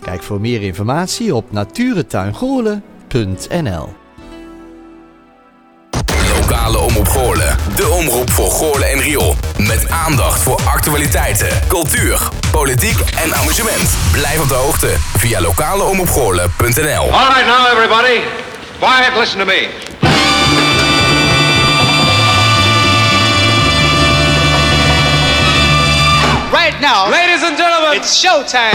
Kijk voor meer informatie op naturentuingoorlen.nl Lokale Omroep Goorlen. De omroep voor Goorlen en Riool. Met aandacht voor actualiteiten, cultuur, politiek en amusement. Blijf op de hoogte via lokaleomroepgoorlen.nl All right now, everybody. Quiet, listen to me. Right now, Ladies and gentlemen, it's showtime.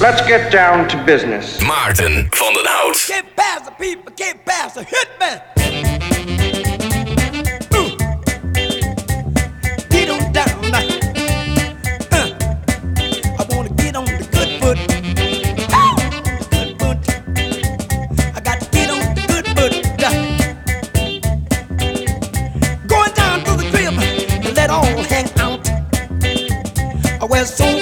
Let's get down to business. Maarten van den Hout. Get past the people, get past the hitman. Get on down now. Uh, I wanna get on the good foot. Ow! Good foot. I got to get on the good foot. Going down to the crib and let all hang out. Where sober people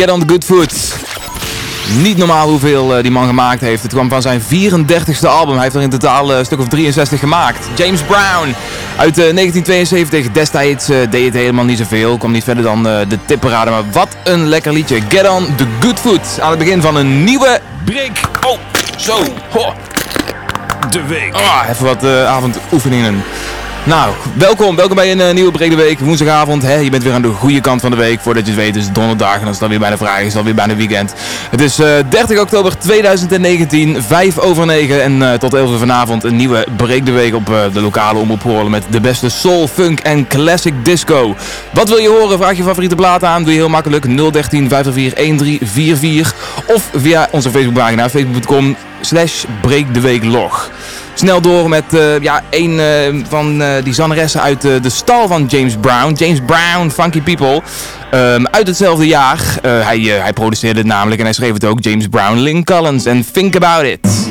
Get on the Good Foot. Niet normaal hoeveel eh, die man gemaakt heeft. Het kwam van zijn 34ste album. Hij heeft er in totaal eh, een stuk of 63 gemaakt. James Brown uit eh, 1972. Destijds eh, deed het helemaal niet zoveel. Kwam niet verder dan de tipparade. Maar wat een lekker liedje. Get on the Good Foot. Aan het begin van een nieuwe break. Oh, zo. Ho. De week. Ah, even wat avondoefeningen. Nou, welkom. Welkom bij een eh, nieuwe Brede Week. Woensdagavond. Hè? Je bent weer aan de goede kant van de week. Voordat je het weet is het donderdag. En dan is het alweer bijna vrijdag. Is het alweer bijna weekend. Het is eh 30 oktober 2019. 5 over 9. En eh, tot 11 uur vanavond een nieuwe Break de Week op eh, de lokale Omroep. Met de beste soul, funk en classic disco. Wat wil je horen? Vraag je favoriete plaat aan. Doe je heel makkelijk 013 504 1344. Of via onze Facebookpagina facebook.com slash breakdeweeklog. Snel door met eh, ja, een eh, van eh, die zangeressen uit de stal van James Brown. James Brown, Funky People. Ehm, uit hetzelfde jaar. Hij, hij produceerde het namelijk en hij schreef het ook. James Brown, Lynn Collins en Think About It.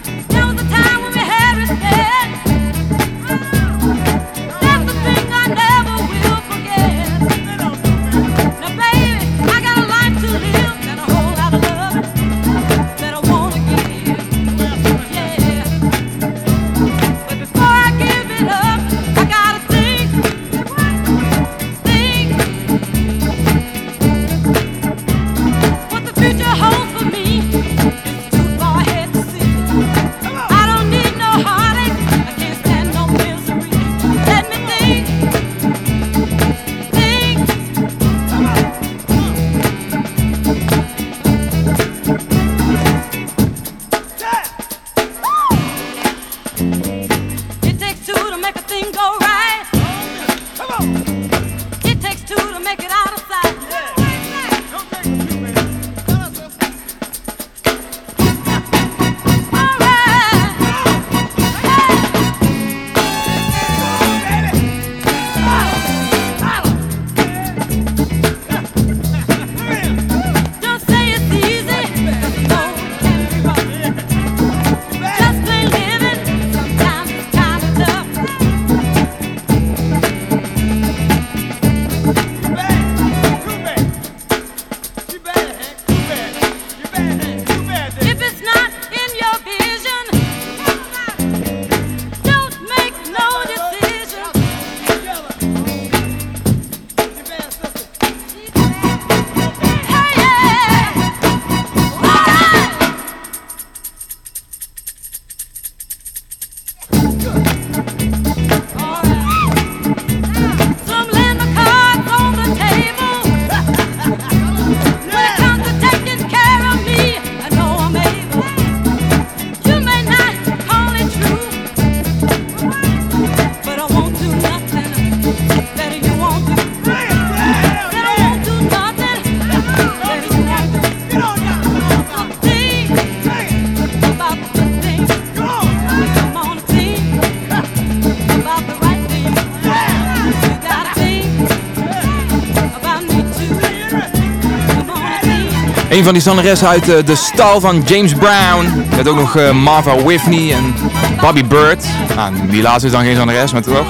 Van die zangeressen uit eh, de stal van James Brown. Met ook nog eh, Martha Whitney en Bobby Bird. Nou, die laatste is dan geen zangeres, maar toch.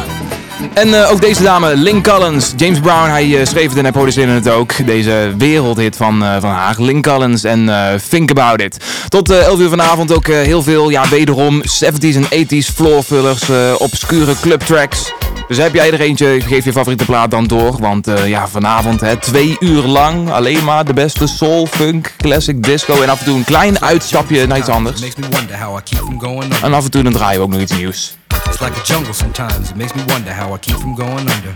En eh, ook deze dame, Lynn Collins. James Brown, hij schreef het en hij produceerde het ook. Deze wereldhit van, van haar. Lynn Collins en Think About It. Tot eh 11 uur vanavond ook heel veel, ja wederom 70s en 80s floorfillers, obscure clubtracks. Dus heb jij er eentje, geef je favoriete plaat dan door. Want eh, ja, vanavond hè, twee uur lang alleen maar de beste soul, funk, classic, disco. En af en toe een klein uitstapje naar iets anders. En af en toe dan draaien we ook nog iets nieuws. It's like a jungle sometimes. It makes me wonder how I keep from going under.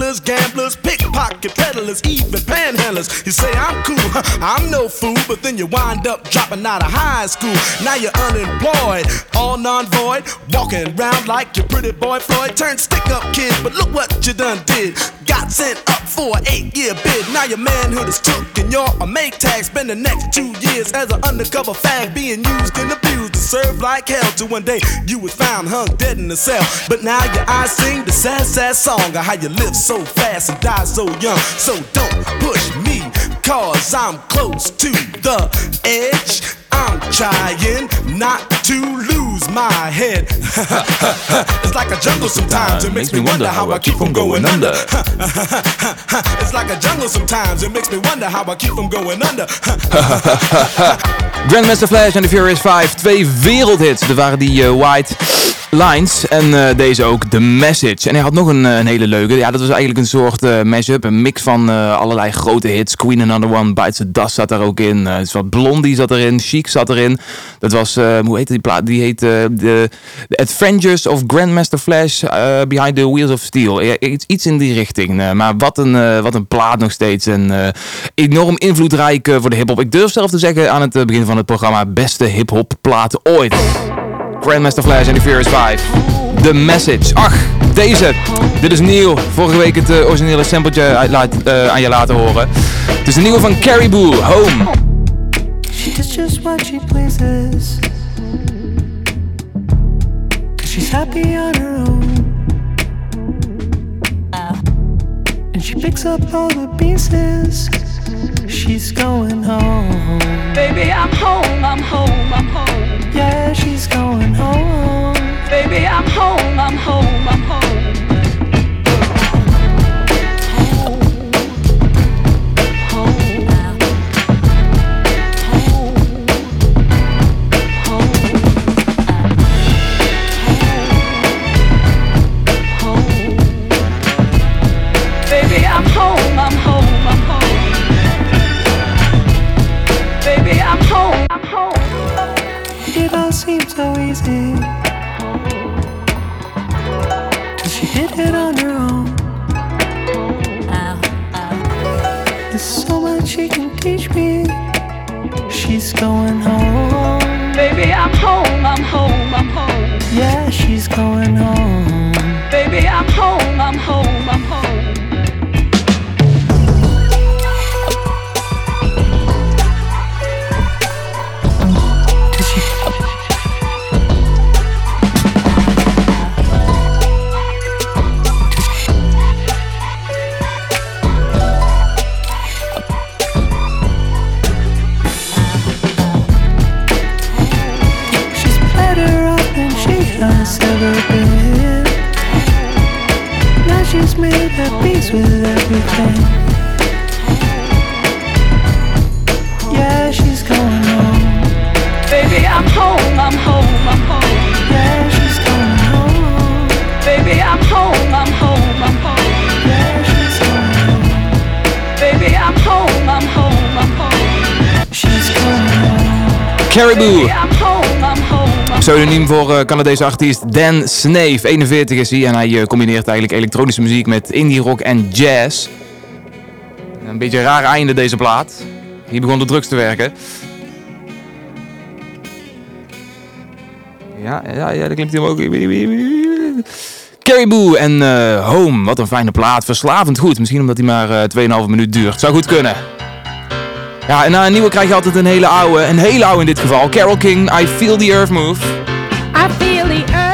gamblers, pickpocket peddlers, even panhandlers. You say I'm cool, I'm no fool, but then you wind up dropping out of high school. Now you're unemployed, all non-void, walking around like your pretty boy Floyd. Turned stick-up kid, but look what you done did. Got sent up for an eight-year bid. Now your manhood is took and you're a make tag. Spend the next two years as an undercover fag, being used and abused to serve like hell. Till one day you was found hung dead in a cell. But now your eyes sing the sad, sad song of how you live so fast and die so young. So don't push me, cause I'm close to the edge. I'm trying not to lose my head. it's like a jungle sometimes. It makes me wonder how I keep from going under. it's like a jungle sometimes. It makes me wonder how I keep from going under. Grandmaster Flash en The Furious 5. Twee wereldhits. Er waren die eh, White Lines en eh, deze ook, The Message. En hij had nog een, eh, een hele leuke. Ja, dat was eigenlijk een soort eh, mashup. Een mix van allerlei grote hits. Queen Another One, Bites the Dust zat daar ook in. Uh, dus wat Blondie zat erin. Chic zat erin. Dat was, hoe heette die plaat? Die heet eh, The Adventures of Grandmaster Flash eh, Behind the Wheels of Steel. Iets, iets in die richting. Eh, maar wat een, wat een plaat nog steeds. En enorm invloedrijk voor de hip-hop. Ik durf zelf te zeggen aan het begin van het programma: beste hip-hop platen ooit. Grandmaster Flash en The Furious 5. The Message. Ach, deze. Dit is nieuw. Vorige week het originele sampletje uit, aan je laten horen. Het is de nieuwe van Caribou, Home. She does just what she pleases. She's happy on her own. And she picks up all the pieces. She's going home. Baby, I'm home, I'm home, I'm home. Yeah, she's going home. Baby, I'm home, I'm home, I'm home. It all seems so easy. Till she did it on her own. There's so much she can teach me. She's going home. Baby, I'm home, I'm home, I'm home. Yeah, she's going home. Baby, I'm home, I'm home, I'm home. ever been. Now she's made her peace with everything. Yeah, she's going home. Baby, I'm home, I'm home, I'm home. Yeah, she's going home. Baby, I'm home, I'm home, I'm home. Baby, I'm home, I'm home, I'm home. She's home. Caribou. Baby, Pseudoniem voor eh, Canadese artiest Dan Snave. 41 is hij en hij eh, combineert eigenlijk elektronische muziek met indie rock en jazz. Een beetje een raar einde deze plaat. Hier begon de drugs te werken. Ja, ja, ja, dat klinkt hier ook. Caribou en eh, Home. Wat een fijne plaat. Verslavend goed. Misschien omdat hij maar eh 2,5 minuut duurt. Zou goed kunnen. Ja, en na een nieuwe krijg je altijd een hele oude. Een hele oude in dit geval. Carol King, I Feel the Earth Move. I feel the earth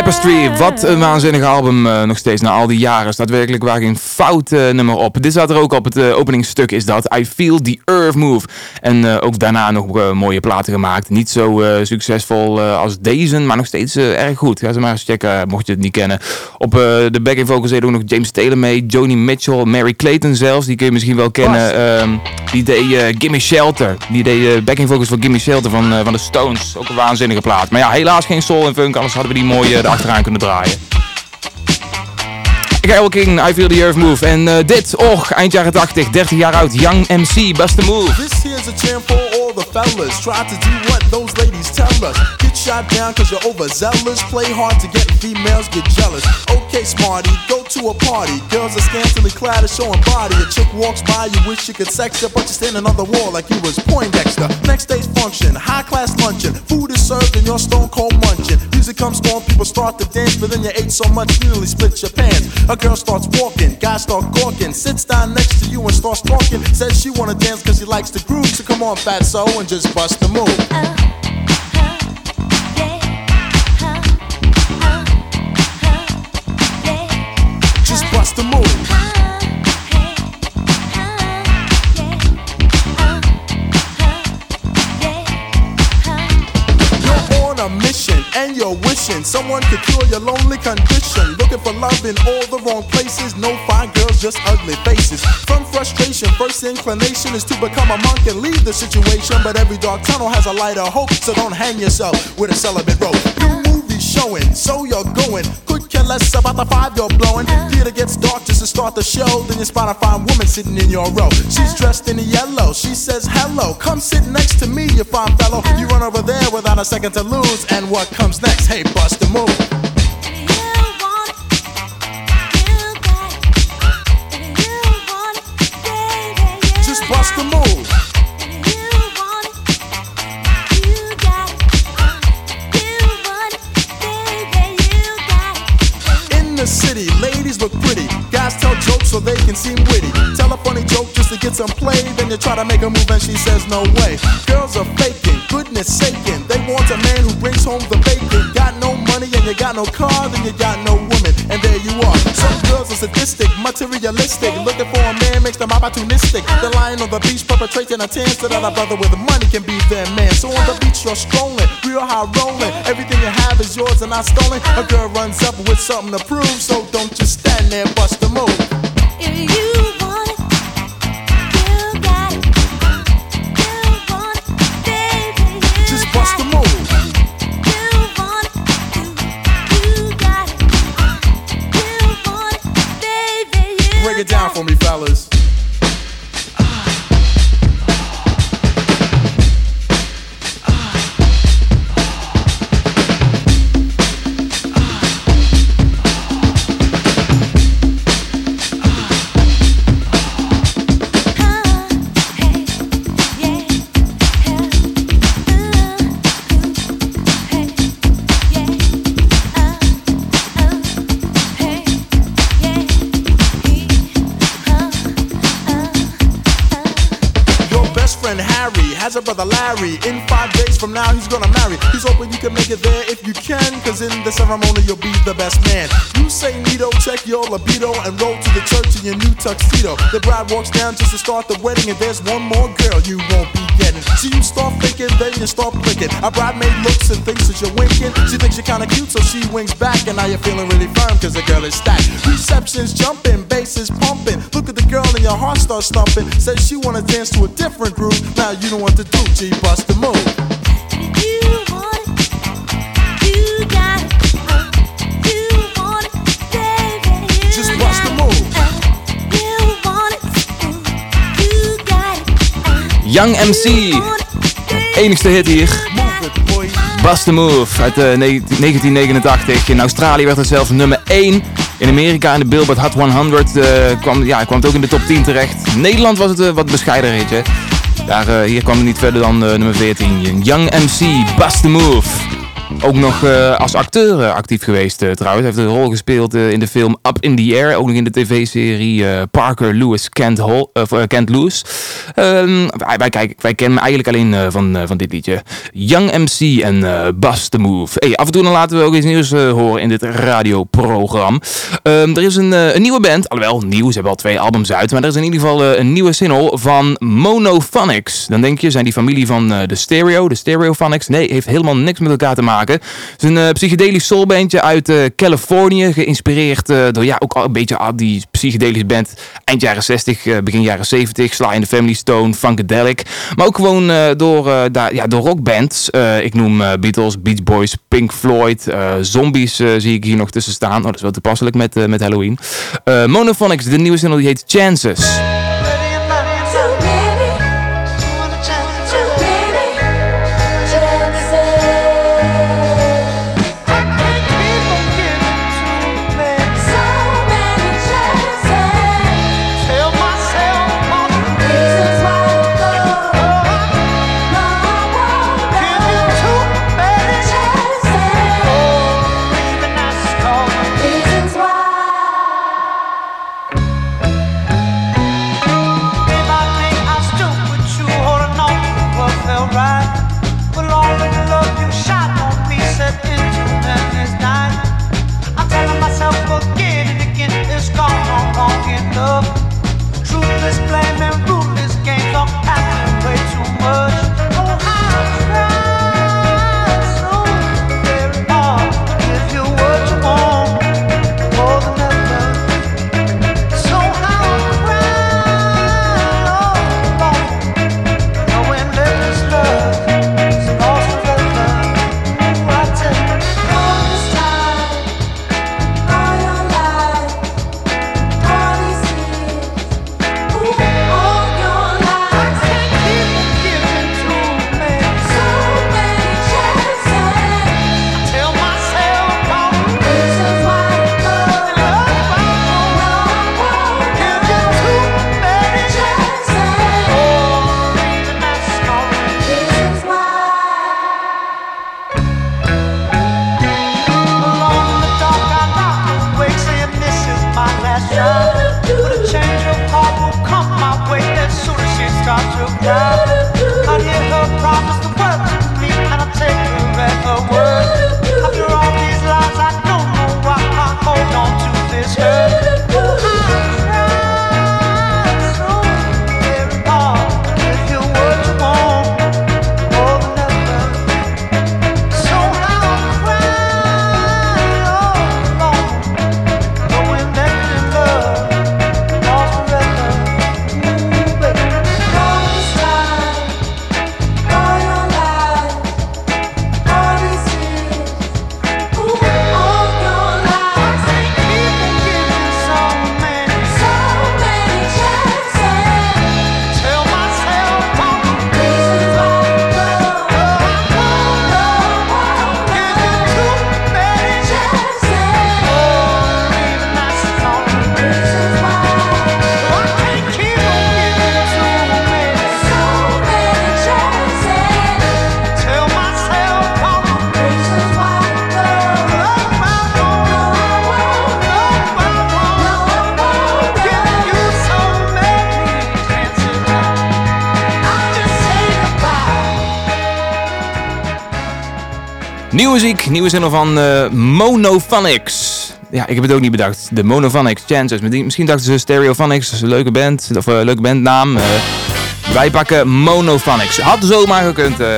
Tapestry. Wat een waanzinnig album eh, nog steeds na al die jaren. Staat werkelijk waar geen fout eh, nummer op. Dit staat er ook op het eh, openingstuk is dat. I Feel the Earth Move. En eh, ook daarna nog eh, mooie platen gemaakt. Niet zo eh, succesvol als deze, maar nog steeds erg goed. Ga ze maar eens checken, mocht je het niet kennen. Op de backing vocals deed ook nog James Taylor mee. Joni Mitchell, Mary Clayton zelfs. Die kun je misschien wel kennen. Ehm, die deed Gimme Shelter. Die deed backing vocals voor Gimme Shelter van, van de Stones. Ook een waanzinnige plaat. Maar ja, helaas geen soul en funk. Anders hadden we die mooi eh, erachteraan kunnen draaien. Carol King, I Feel the Earth Move. En eh, dit, och, eind jaren 80, 30 jaar oud, Young MC, Bust the Move. A. Shot down cause you're overzealous. Play hard to get females, get jealous. Okay, smarty, go to a party. Girls are scantily clad and showing body. A chick walks by, you wish you could sex her, but you're standing on the wall like you was Poindexter. Next day's function, high class luncheon. Food is served and you're stone cold munching. Music comes on, people start to dance, but then you ate so much you nearly split your pants. A girl starts walking, guys start gawking, sits down next to you and starts talking. Says she wanna dance cause she likes the groove, so come on, fat so and just bust the move. Just You're wishing someone could cure your lonely condition. Looking for love in all the wrong places. No fine girls, just ugly faces. From frustration, first inclination is to become a monk and leave the situation. But every dark tunnel has a light of hope, so don't hang yourself with a celibate rope. New movie showing, so you're going. Could less about the five you're blowing. Uh. Theater gets dark just to start the show. Then you spot a fine woman sitting in your row. She's uh. dressed in yellow. She says, Hello, come sit next to me, you fine fellow. Uh. You run over there without a second to lose. And what comes next? Hey, bust a move. City, ladies look pretty. Guys tell jokes so they can seem witty. Tell a funny joke just to get some play. Then you try to make a move and she says no way. Girls are faking, goodness saking. They want a man who brings home the bacon. Got no money and you got no car, then you got no woman. And there you are. Some girls are sadistic, materialistic. Looking for a man makes them opportunistic. They're lying on the beach, perpetrating a tan so that a brother with money can be their man. So on the beach you're strolling, real high rolling. Everything you have is yours and not stolen. A girl runs up with something to prove, so don't just stand there, bust a move. Just bust a move. Break it down for me, fellas. Has a brother Larry. In five days from now, he's gonna marry. He's hoping you can make it there if you can, cause in the ceremony, you'll be the best man. You say Nito, check your libido, and roll to the church in your new tuxedo. The bride walks down just to start the wedding, and there's one more girl you won't be getting. So you start thinking, then you start blinking. A bridemaid looks and thinks that you're winking. She thinks you're kinda cute, so she winks back, and now you're feeling really firm, cause the girl is stacked. Reception's jumping, bass is pumping. Look at the girl, and your heart starts thumping. Says she wanna dance to a different groove. Now you know what to do, G, bust the move. Young MC. Enigste hit hier. Bust the Move uit eh, ne- 1989. In Australië werd het zelfs nummer 1. In Amerika in de Billboard Hot 100 eh, kwam, ja, kwam het ook in de top 10 terecht. In Nederland was het eh, wat bescheiden ritje. Daar, eh, hier kwam niet verder dan eh, nummer 14. Young MC, Bust the Move. Ook nog eh, als acteur eh, actief geweest eh, trouwens. Hij heeft een rol gespeeld in de film Up in the Air. Ook nog in de tv-serie Parker Lewis Kent, Hall, Kent Lewis. Ehm, wij, wij, kennen hem eigenlijk alleen van, van dit liedje. Young MC en Bust the Move. Hey, af en toe laten we ook iets nieuws horen in dit radioprogramma. Ehm, er is een, een nieuwe band. Alhoewel, nieuw. Ze hebben al twee albums uit. Maar er is in ieder geval een nieuwe single van Monophonics. Dan denk je, zijn die familie van de Stereo, de Stereophonics? Nee, heeft helemaal niks met elkaar te maken. Het is een eh, psychedelisch soulbandje uit eh, Californië. Geïnspireerd eh, door ja, ook al een beetje die psychedelische band eind jaren 60, eh, begin jaren 70. Sly in the Family Stone, Funkadelic. Maar ook gewoon door, ja, door rockbands. Ik noem Beatles, Beach Boys, Pink Floyd, Zombies zie ik hier nog tussen staan. Oh, dat is wel toepasselijk met, met Halloween. Monophonics, de nieuwe single die heet Chances. Muziek, nieuwe zinnen van eh, Monophonics. Ja, ik heb het ook niet bedacht. De Monophonics Chances. Misschien dachten ze Stereophonics, een leuke band. Of een leuke bandnaam. Eh, wij pakken Monophonics. Had zomaar gekund. eh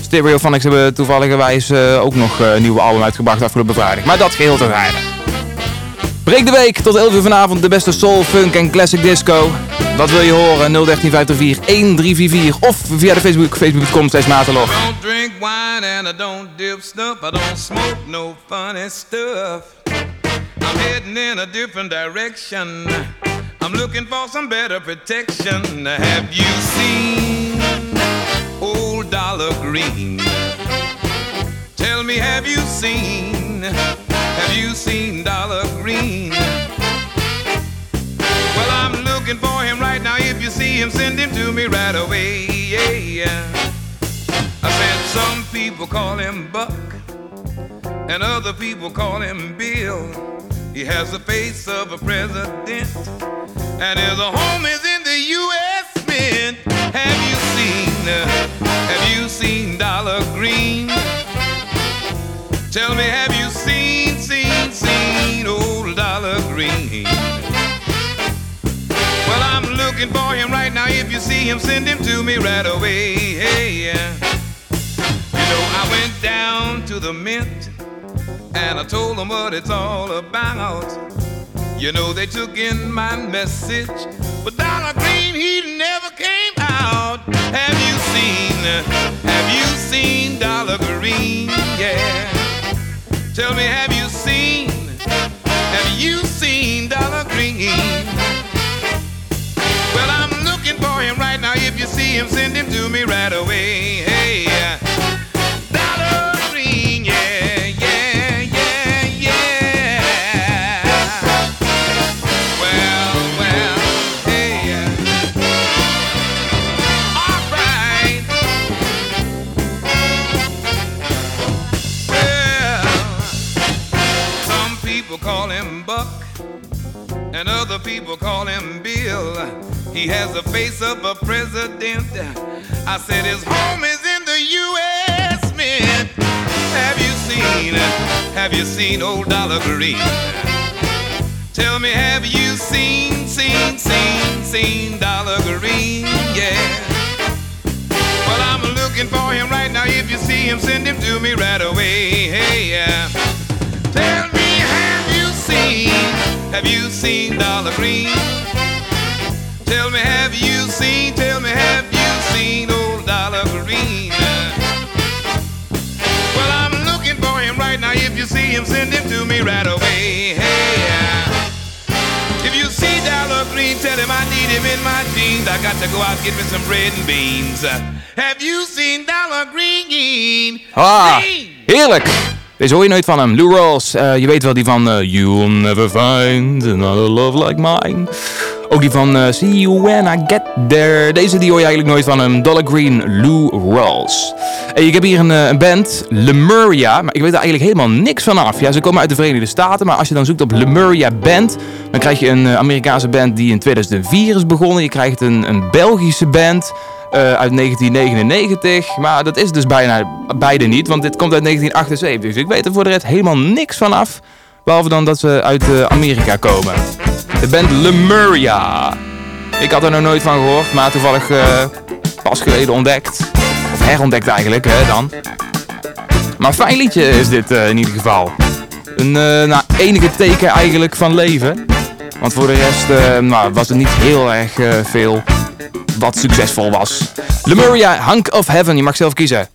Stereophonics hebben toevalligerwijs eh, ook nog eh, een nieuwe album uitgebracht afgelopen vrijdag. Maar dat geheel terzijde. Breek de week tot 11 uur vanavond de beste soul, funk en classic disco. Wat wil je horen? 013 534 1344 of via de Facebook, facebook.com slash wine and I don't dip stuff. I don't smoke no funny stuff. I'm heading in a different direction. I'm looking for some better protection. Have you seen old Dollar Green? Tell me, have you seen? Have you seen Dollar Green? Well, I'm looking for him right now. If you see him, send him to me right away. Yeah. I said some people call him Buck, and other people call him Bill. He has the face of a president, and his home is in the U.S. Mint. Have you seen? Have you seen Dollar Green? Tell me, have you seen, seen, seen old Dollar Green? Well, I'm looking for him right now. If you see him, send him to me right away. Hey, yeah. You know, I went down to the mint and I told them what it's all about. You know, they took in my message, but Dollar Green, he never came out. Have you seen, have you seen Dollar Green? Yeah. Tell me, have you seen, have you seen Dollar Green? Well, I'm looking for him right now. If you see him, send him to me right away. People call him Bill. He has the face of a president. I said his home is in the U.S. Mint. Have you seen? Have you seen old Dollar Green? Tell me, have you seen, seen, seen, seen Dollar Green? Yeah. Well, I'm looking for him right now. If you see him, send him to me right away. Hey, yeah. Tell me, seen? Have you seen Dollar Green? Tell me, have you seen? Tell me, have you seen old Dollar Green? Well, I'm looking for him right now. If you see him, send him to me right away. Hey, if you see Dollar Green, tell him I need him in my jeans. I got to go out get me some bread and beans. Have you seen Dollar Green? Ah, heerlijk. Deze hoor je nooit van hem. Lou Rawls, eh, je weet wel die van eh, You'll never find another love like mine. Ook die van eh, See You When I Get There. Deze die hoor je eigenlijk nooit van hem. Dollar Green, Lou Rawls. Hey, ik heb hier een, een band, Lemuria. Maar ik weet er eigenlijk helemaal niks van af. Ja, ze komen uit de Verenigde Staten. Maar als je dan zoekt op Lemuria Band... dan krijg je een Amerikaanse band die in 2004 is begonnen. Je krijgt een, een Belgische band... eh, uit 1999, maar dat is dus bijna beide niet, want dit komt uit 1978. Dus ik weet er voor de rest helemaal niks van af, behalve dan dat ze uit eh, Amerika komen. De band Lemuria. Ik had er nog nooit van gehoord, maar toevallig eh, pas geleden ontdekt. Of herontdekt eigenlijk, hè, dan. Maar fijn liedje is dit in ieder geval. Een nou, enige teken eigenlijk van leven. Want voor de rest nou, was er niet heel erg veel wat succesvol was. Lemuria, Hunk of Heaven, je mag zelf kiezen.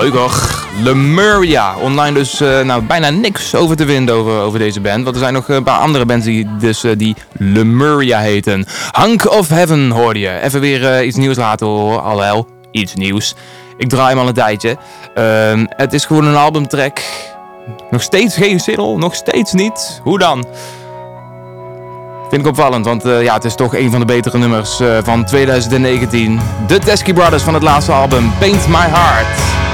Leuker. Lemuria. Online dus eh, nou, bijna niks over te vinden over, over deze band. Want er zijn nog een paar andere bands die, dus, eh, die Lemuria heten. Hunk of Heaven hoorde je. Even weer eh, iets nieuws laten horen. Alhoewel, iets nieuws. Ik draai hem al een tijdje. Ehm, het is gewoon een albumtrack. Nog steeds geen single. Nog steeds niet. Hoe dan? Vind ik opvallend, want ja, het is toch een van de betere nummers van 2019. De Teskey Brothers van het laatste album, Paint My Heart.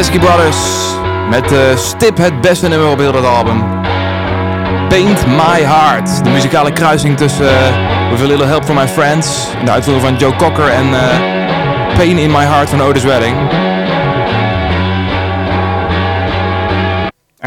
De Desky Brothers met eh, stip het beste nummer op heel dat album. Paint My Heart. De muzikale kruising tussen uh, With a Little Help from My Friends, de uitvoering van Joe Cocker en uh, Pain in My Heart van Otis Redding.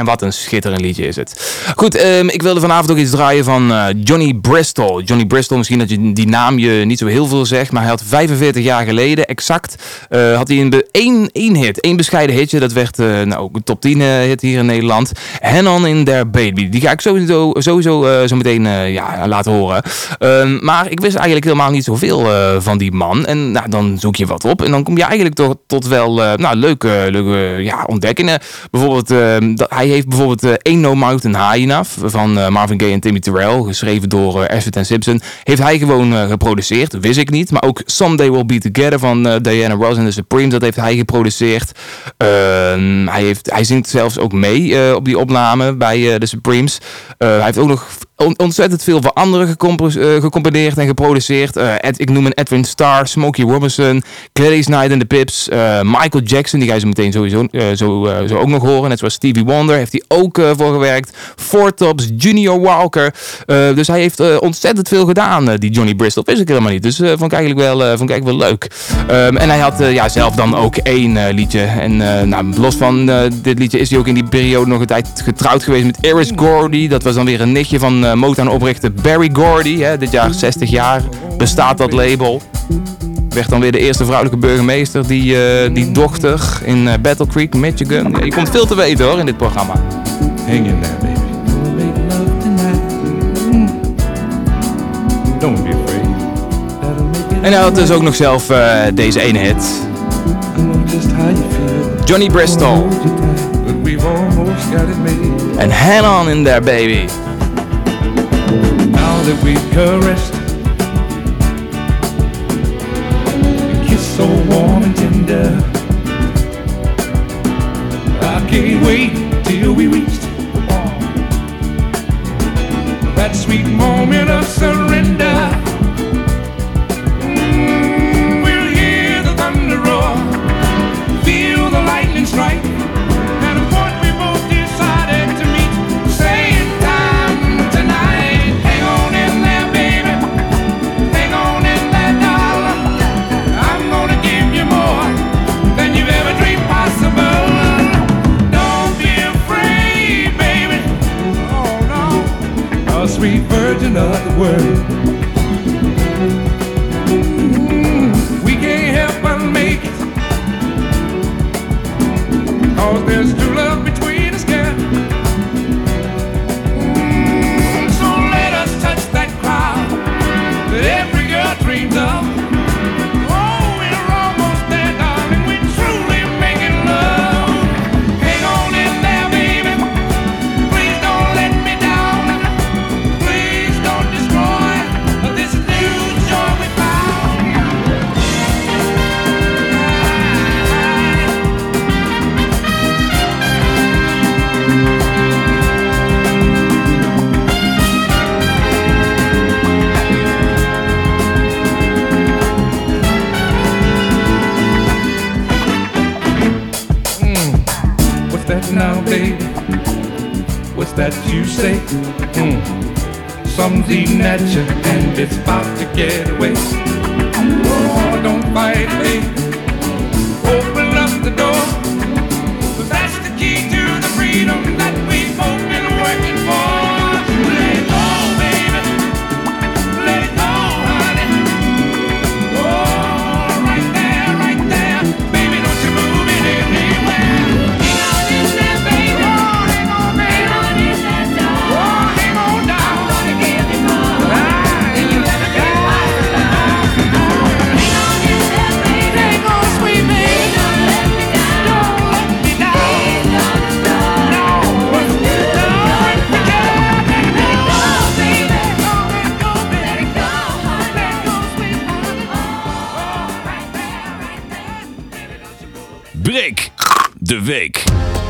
En wat een schitterend liedje is het. Goed, um, ik wilde vanavond ook iets draaien van uh, Johnny Bristol. Johnny Bristol, misschien dat je die naam je niet zo heel veel zegt, maar hij had 45 jaar geleden exact, uh, had hij een één, één hit, één bescheiden hitje. Dat werd uh, nou, een top 10 hit hier in Nederland. Hand on in their baby. Die ga ik sowieso, sowieso zo meteen ja, laten horen. Um, maar ik wist eigenlijk helemaal niet zoveel van die man. En nou, dan zoek je wat op en dan kom je eigenlijk toch tot wel nou, leuke, leuke ja, ontdekkingen. Bijvoorbeeld, ehm, dat, hij heeft bijvoorbeeld uh, Ain't No Mountain High Enough van uh, Marvin Gaye en Timmy Terrell, geschreven door uh, Ashford Simpson, heeft hij gewoon geproduceerd. Wist ik niet. Maar ook Someday We'll Be Together van Diana Ross en The Supremes, dat heeft hij geproduceerd. Ehm, hij, heeft, hij zingt zelfs ook mee op die opname bij The Supremes. hij heeft ook nog ontzettend veel voor anderen uh, gecomponeerd en geproduceerd. Uh, Ed, ik noem een Edwin Starr, Smokey Robinson, Gladys Knight en The Pips, uh, Michael Jackson, die ga je zo meteen sowieso zo, zo ook nog horen. Net zoals Stevie Wonder heeft hij ook voor gewerkt. Four Tops, Junior Walker. dus hij heeft ontzettend veel gedaan, die Johnny Bristol. Wist ik helemaal niet. Dus vond, ik eigenlijk wel, vond ik eigenlijk wel leuk. Um, en hij had ja, zelf dan ook één liedje. En nou, los van dit liedje is hij ook in die periode nog een tijd getrouwd geweest met Iris Gordy. Dat was dan weer een nichtje van uh, Motown-oprichter Barry Gordy. Hè, dit jaar 60 jaar bestaat dat label. Werd dan weer de eerste vrouwelijke burgemeester. Die, uh, die dochter in uh, Battle Creek, Michigan. je komt veel te weten hoor in dit programma. Hang in there, baby. Don't be afraid. En hij had dus ook nog zelf uh, deze ene hit. Johnny Bristol. En Hang On In There Baby. That we've caressed. A kiss so warm and tender. I can't wait till we reach That sweet moment of surrender worry. That you say? Mm. Something's eating at you and it's about to get away. Oh, don't fight, baby. De week.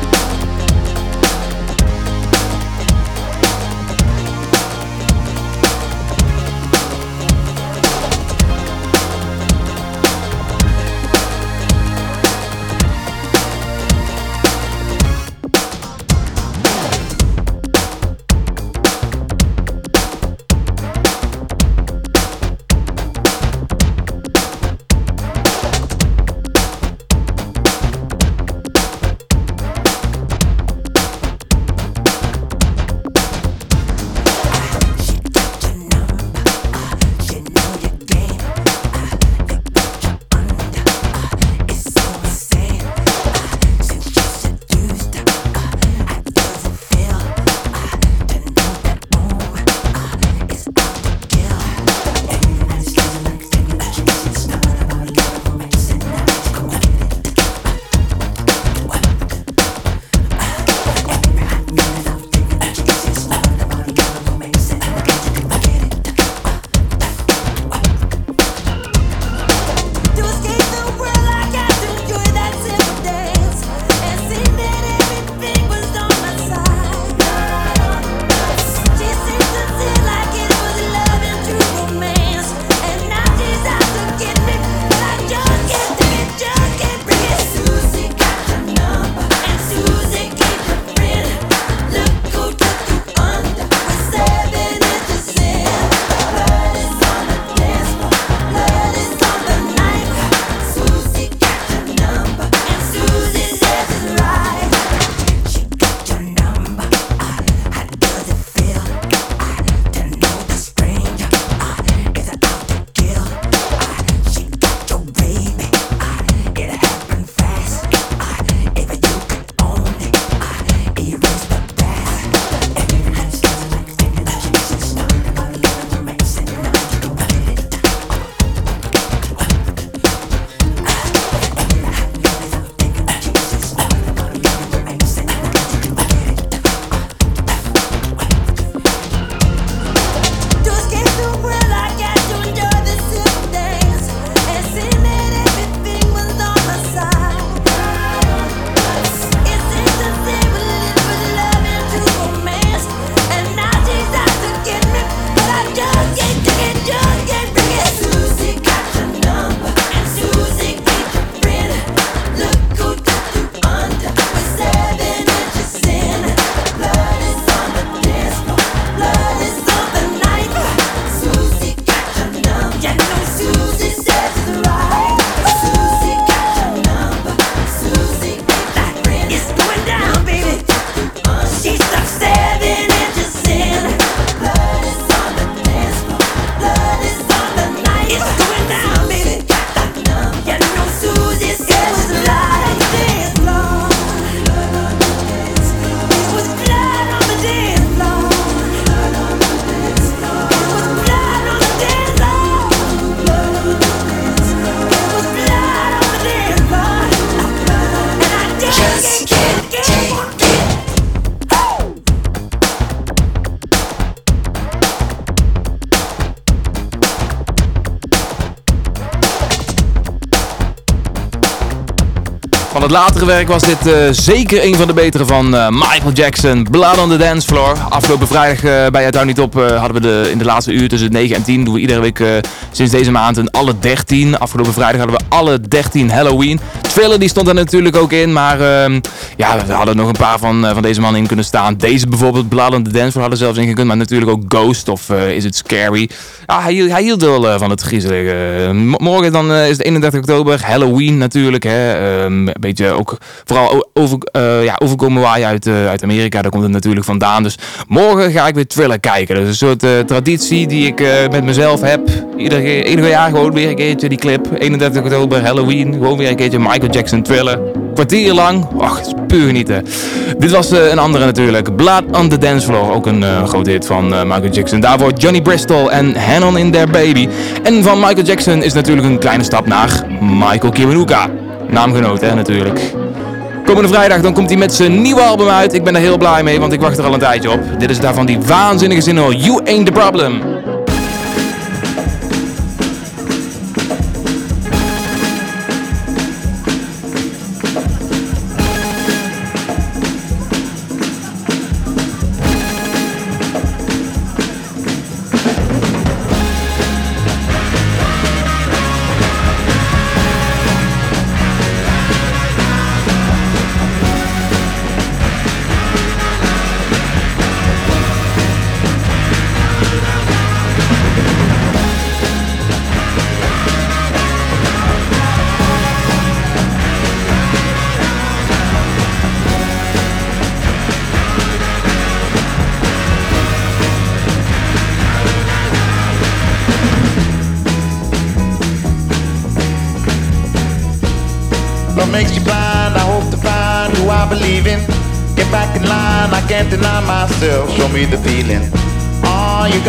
Het latere werk was dit eh, zeker een van de betere van eh, Michael Jackson. Blood on the Dance Floor. Afgelopen vrijdag uh, bij Het Niet Op hadden we de, in de laatste uur tussen 9 en 10. Doen we iedere week sinds deze maand een alle 13. Afgelopen vrijdag hadden we alle 13 Halloween. Thriller die stond er natuurlijk ook in. Maar ehm, ja, we hadden nog een paar van, van deze man in kunnen staan. Deze bijvoorbeeld, the Dance Floor hadden zelfs in gekund. Maar natuurlijk ook Ghost of Is It Scary. Ja, hij, hij hield wel van het griezelige. morgen dan is het 31 oktober. Halloween natuurlijk. Hè. Ehm, een beetje ook vooral over, ja, overkomen waaien uit, uit Amerika. Daar komt het natuurlijk vandaan. Dus morgen ga ik weer Thriller kijken. Dat is een soort traditie die ik met mezelf heb. Ieder, ieder jaar gewoon weer een keertje die clip. 31 oktober, Halloween. Gewoon weer een keertje Michael Jackson Thriller. Kwartier lang. Is puur genieten. Dit was een andere natuurlijk. Blood on the Dance Floor. Ook een grote hit van Michael Jackson. Daarvoor Johnny Bristol en Hand on in Their Baby. En van Michael Jackson is natuurlijk een kleine stap naar Michael Kiwanuka. Naamgenoot hè, natuurlijk. Komende vrijdag dan komt hij met zijn nieuwe album uit. Ik ben er heel blij mee, want ik wacht er al een tijdje op. Dit is daarvan die waanzinnige zin al. You ain't the problem.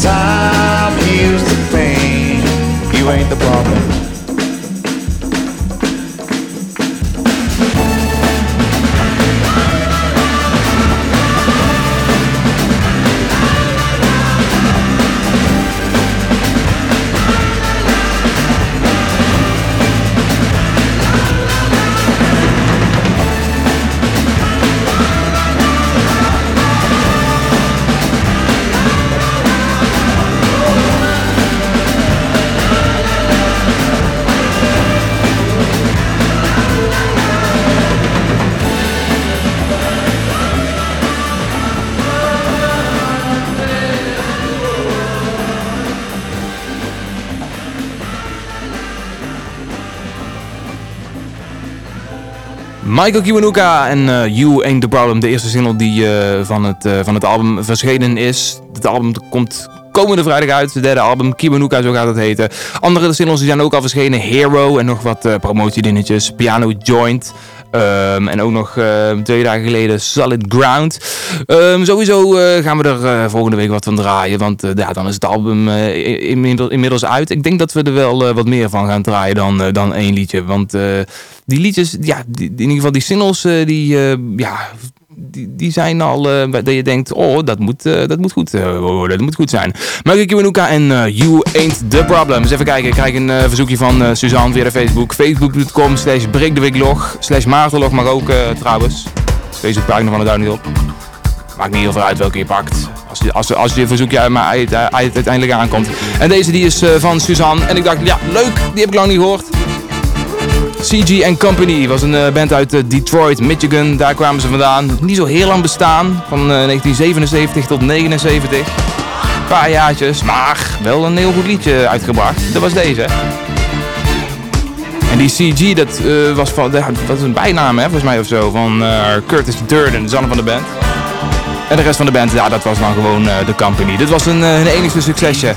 Time heals the pain. You ain't the problem. Michael Kiwanuka en uh, You Ain't The Problem. De eerste single die uh, van, het, uh, van het album verschenen is. Het album komt komende vrijdag uit. Het derde album. Kiwanuka, zo gaat het heten. Andere singles zijn ook al verschenen. Hero en nog wat promotiedingetjes. Piano Joint. Um, en ook nog twee dagen geleden Solid Ground. Um, sowieso gaan we er volgende week wat van draaien. Want ja, dan is het album inmiddels uit. Ik denk dat we er wel wat meer van gaan draaien dan, dan één liedje. Want die liedjes, ja, in ieder geval die singles, die, ja, die, die zijn al, eh, dat je denkt, oh, dat moet, eh, dat moet, goed, eh, oh, dat moet goed zijn. Michael Kiwanuka en eh, You Ain't The Problem. Dus even kijken, ik krijg een eh, verzoekje van eh, Suzanne via Facebook. Facebook.com slash breaktheweeklog, slash maartenlog mag ook eh, trouwens. Facebookpagina van de Duin niet op. Maakt niet heel veel uit welke je pakt. Als je, als, als je verzoekje maar uit- uit- uiteindelijk aankomt. En deze die is eh, van Suzanne. En ik dacht, ja, leuk, die heb ik lang niet gehoord. CG Company was een eh, band uit eh, Detroit, Michigan. Daar kwamen ze vandaan. Niet zo heel lang bestaan. Van eh, 1977 tot 79. Een paar jaartjes, maar wel een heel goed liedje uitgebracht. Dat was deze. En die CG, dat eh, was van, dat was een bijnaam hè, volgens mij of zo. Van eh, Curtis Durden, de zanger van de band. En de rest van de band, ja, dat was dan gewoon eh, de company. Dit was eh, een enigste succesje.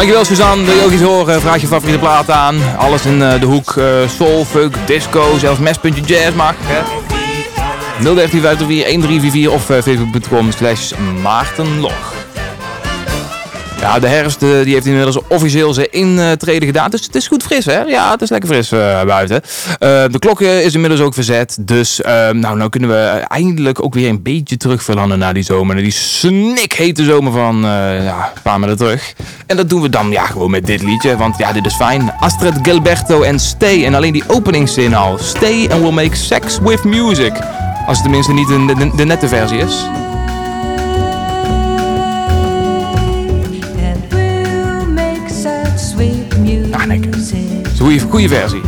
Dankjewel Suzanne, wil je ook iets horen? Vraag je favoriete plaat aan. Alles in eh, de hoek eh, soul, funk, disco, zelfs mespuntje jazz mag. Hè? 013 1344 of eh, facebook.com slash maartenlog. Ja, de herfst eh, die heeft inmiddels officieel zijn intrede gedaan. Dus het is goed fris, hè? Ja, het is lekker fris eh, buiten. Eh, de klok is inmiddels ook verzet. Dus eh, nou, nou kunnen we eindelijk ook weer een beetje terug verlanden naar die zomer. Naar die snikhete zomer van ja, een paar maanden terug. En dat doen we dan ja, gewoon met dit liedje. Want ja, dit is fijn. Astrid Gilberto en Stay. En alleen die openingszin al. Stay and we'll make sex with music. Als het tenminste niet de, de nette versie is. Music. Goeie, goeie versie.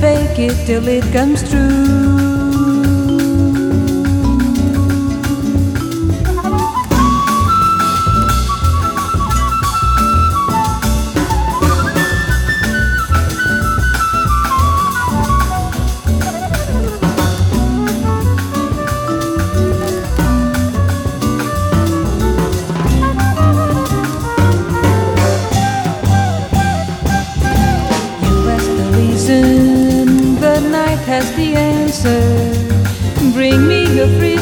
Fake it till it comes true. Bring me your free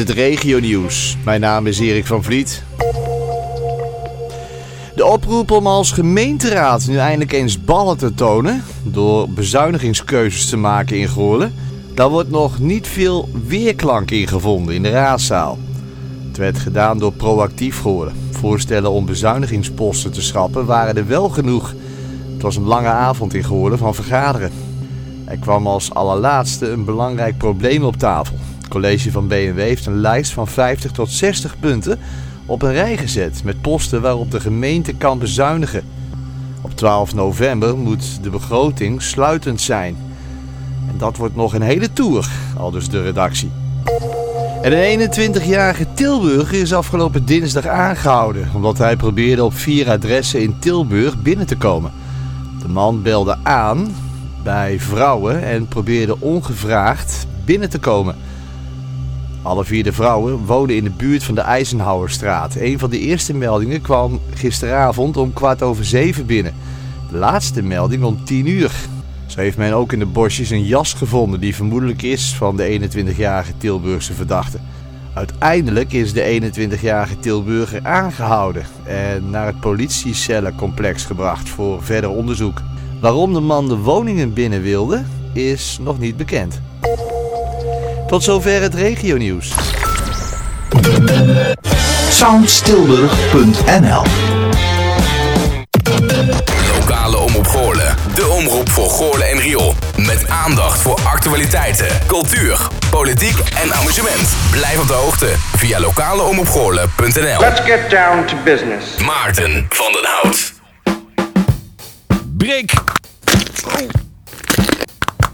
het regionieuws. Mijn naam is Erik van Vliet. De oproep om als gemeenteraad nu eindelijk eens ballen te tonen door bezuinigingskeuzes te maken in Goorlen, daar wordt nog niet veel weerklank in gevonden in de raadzaal. Het werd gedaan door proactief Goorlen. Voorstellen om bezuinigingsposten te schrappen waren er wel genoeg. Het was een lange avond in Goorlen van vergaderen. Er kwam als allerlaatste een belangrijk probleem op tafel. College van BMW heeft een lijst van 50 tot 60 punten op een rij gezet met posten waarop de gemeente kan bezuinigen. Op 12 november moet de begroting sluitend zijn. En dat wordt nog een hele tour, al dus de redactie. En een 21-jarige Tilburger is afgelopen dinsdag aangehouden omdat hij probeerde op vier adressen in Tilburg binnen te komen. De man belde aan bij vrouwen en probeerde ongevraagd binnen te komen. Alle vier de vrouwen woonden in de buurt van de Eisenhowerstraat. Een van de eerste meldingen kwam gisteravond om kwart over zeven binnen. De laatste melding om tien uur. Zo heeft men ook in de bosjes een jas gevonden die vermoedelijk is van de 21-jarige Tilburgse verdachte. Uiteindelijk is de 21-jarige Tilburger aangehouden en naar het politiecellencomplex gebracht voor verder onderzoek. Waarom de man de woningen binnen wilde, is nog niet bekend. Tot zover het regionieuws. Soundstilburg.nl Lokale Omroep Goorlen. De omroep voor Goorlen en Riool. Met aandacht voor actualiteiten, cultuur, politiek en amusement. Blijf op de hoogte via lokaleomroepgoorlen.nl Let's get down to business. Maarten van den Hout. Breek.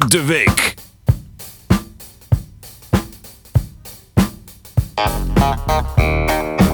De week. Thank you.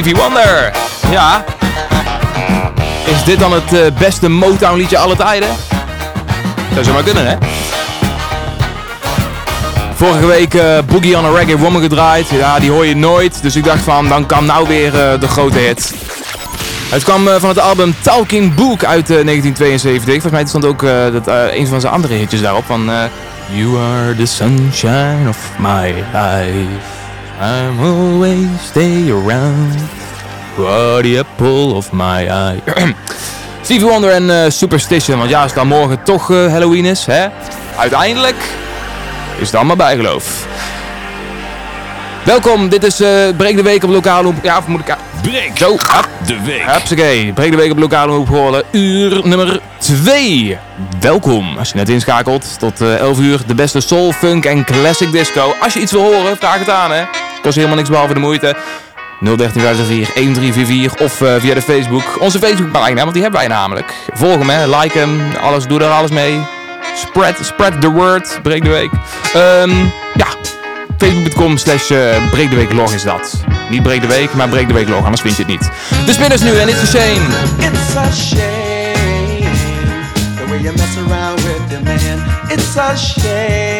Stevie Wonder. Ja. Is dit dan het eh, beste Motown liedje aller tijden? Zou zo maar kunnen, hè? Vorige week eh, Boogie on a Reggae Woman gedraaid. Ja, die hoor je nooit. Dus ik dacht van, dan kan nou weer eh, de grote hit. Het kwam van het album Talking Book uit eh, 1972. Volgens mij stond ook dat, een van zijn andere hitjes daarop. Van You are the sunshine of my life. I'm always stay around. Are the apple of my eye. Stevie Wonder en eh, Superstition. Want ja, als dan morgen toch eh, Halloween is, hè? Uiteindelijk is het allemaal bijgeloof. Welkom, dit is eh Breek de Week op lokale omroep. Ja, of moet ik... Breek Zo, hap. de week. Hupsakee, Breek de Week op lokale omroep. Uur nummer 2. Welkom, als je net inschakelt. Tot eh 11 uur, de beste soul, funk en classic disco. Als je iets wil horen, vraag het aan, hè. Kost helemaal niks behalve de moeite. 01354 1344 of eh, via de Facebook. Onze Facebookpagina, want die hebben wij namelijk. Volg hem, hè. Like hem. Alles, doe er alles mee. Spread, spread the word. Breek de Week. Ehm, ja, Facebook.com slash eh, Breek de is dat. Niet Breek de Week, maar Breek de Week log, anders vind je het niet. De spinners nu en It's a Shame. It's a shame the way you mess around with the man. It's a shame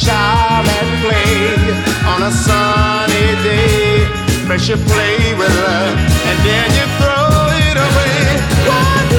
child at play on a sunny day. First you play with her and then you throw it away. Why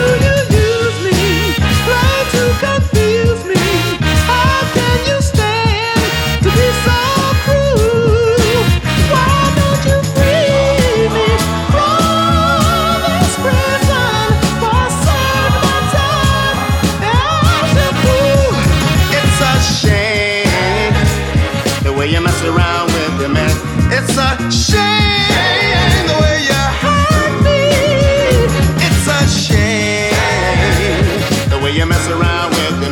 you hide me. It's a shame. The way you mess around with the.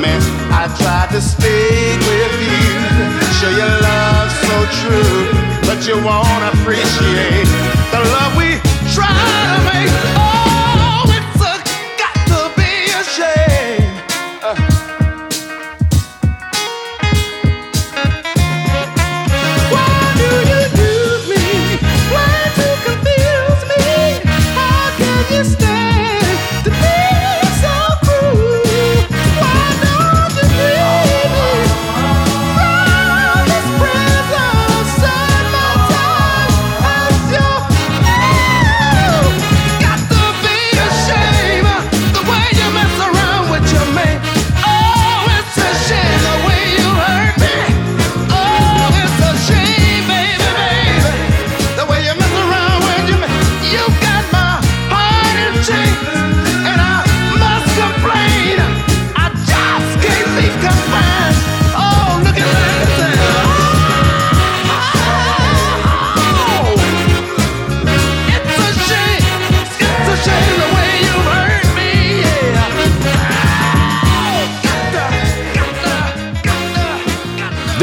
I tried to speak with you. Show your love so true, but you won't appreciate the love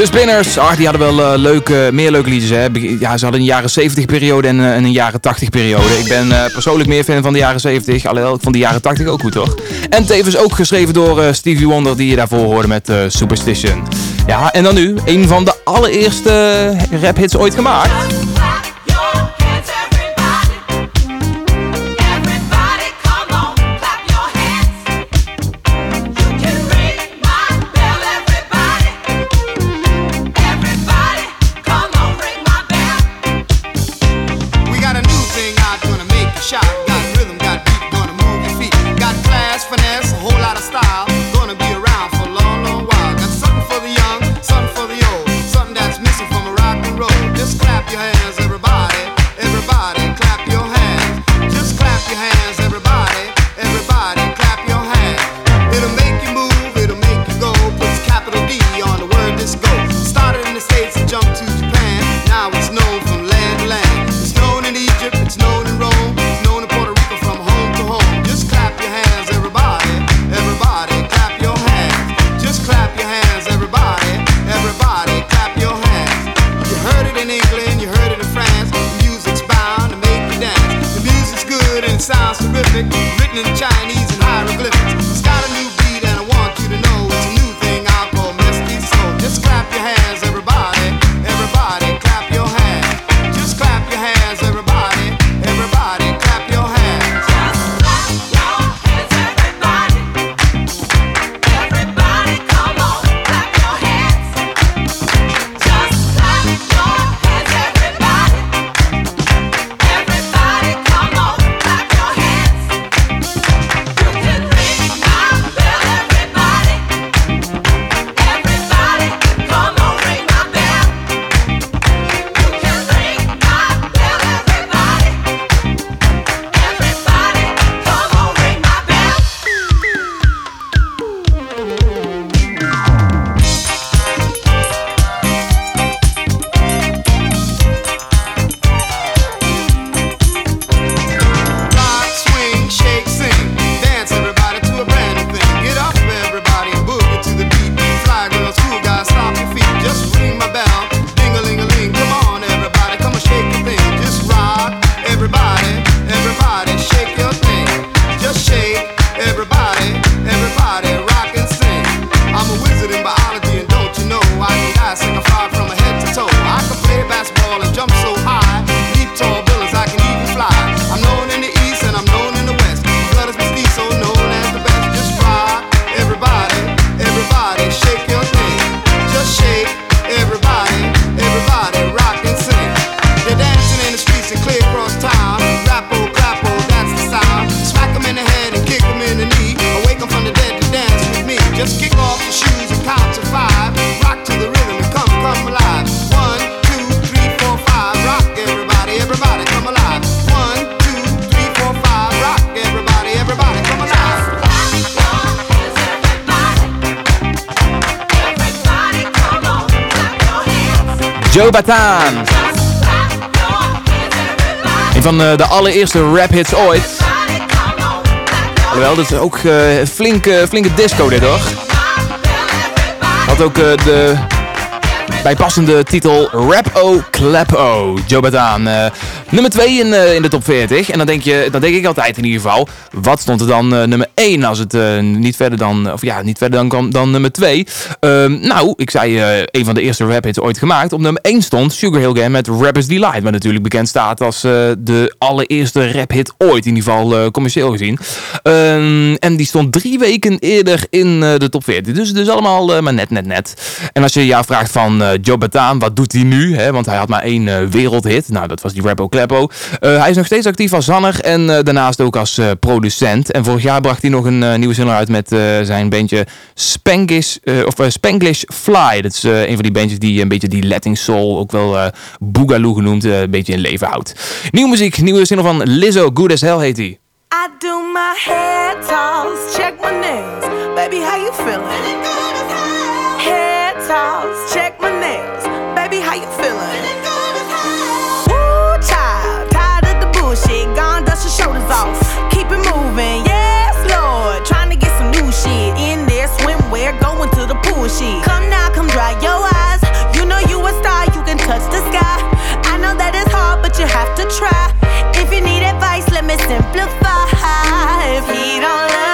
Spinners, ach, die hadden wel eh, leuke, meer leuke liedjes. Hè. Ja, ze hadden een jaren 70 periode en, eh, en een jaren 80 periode. Ik ben eh, persoonlijk meer fan van de jaren 70. Alhoewel, vond de jaren 80 ook goed hoor. En tevens ook geschreven door Stevie Wonder, die je daarvoor hoorde met Superstition. Ja, en dan nu, een van de allereerste eh, raphits ooit gemaakt. De allereerste rap hits ooit. Alhoewel, dat is ook eh, flinke, flinke disco dit hoor. Had ook eh, de bijpassende titel Rap-O Clap-O. Joe Bataan. eh, nummer 2 in, in de top 40. En dan denk, je, dan denk ik altijd in ieder geval, wat stond er dan eh, nummer 1 als het eh, niet verder dan, of ja, niet verder dan dan nummer 2. nou, ik zei eh, een van de eerste rap hits ooit gemaakt. Op nummer 1 stond Sugar Hill Gang met Rappers Delight. Wat natuurlijk bekend staat als de allereerste rap hit ooit. In ieder geval commercieel gezien. Ehm, en die stond drie weken eerder in de top 40. Dus, dus allemaal maar net, net, net. En als je jou vraagt van eh, Joe Bataan, wat doet hij nu? Want hij had maar één wereldhit. Nou, dat was die Rappo Kleppo. Eh, hij is nog steeds actief als zanger en daarnaast ook als eh, En vorig jaar bracht hij nog een eh, nieuwe single uit met eh, zijn bandje Spanglish, eh, of, Spanglish Fly. Dat is een van die bandjes die een beetje die Latin Soul, ook wel Boogaloo genoemd, een beetje in leven houdt. Nieuwe muziek, nieuwe single van Lizzo, Good As Hell heet hij. I do my hair toss, check my nails. Baby, how you feeling? The. Come now, come dry your eyes. You know you a star, you can touch the sky. I know that it's hard, but you have to try. If you need advice, let me simplify. If he don't love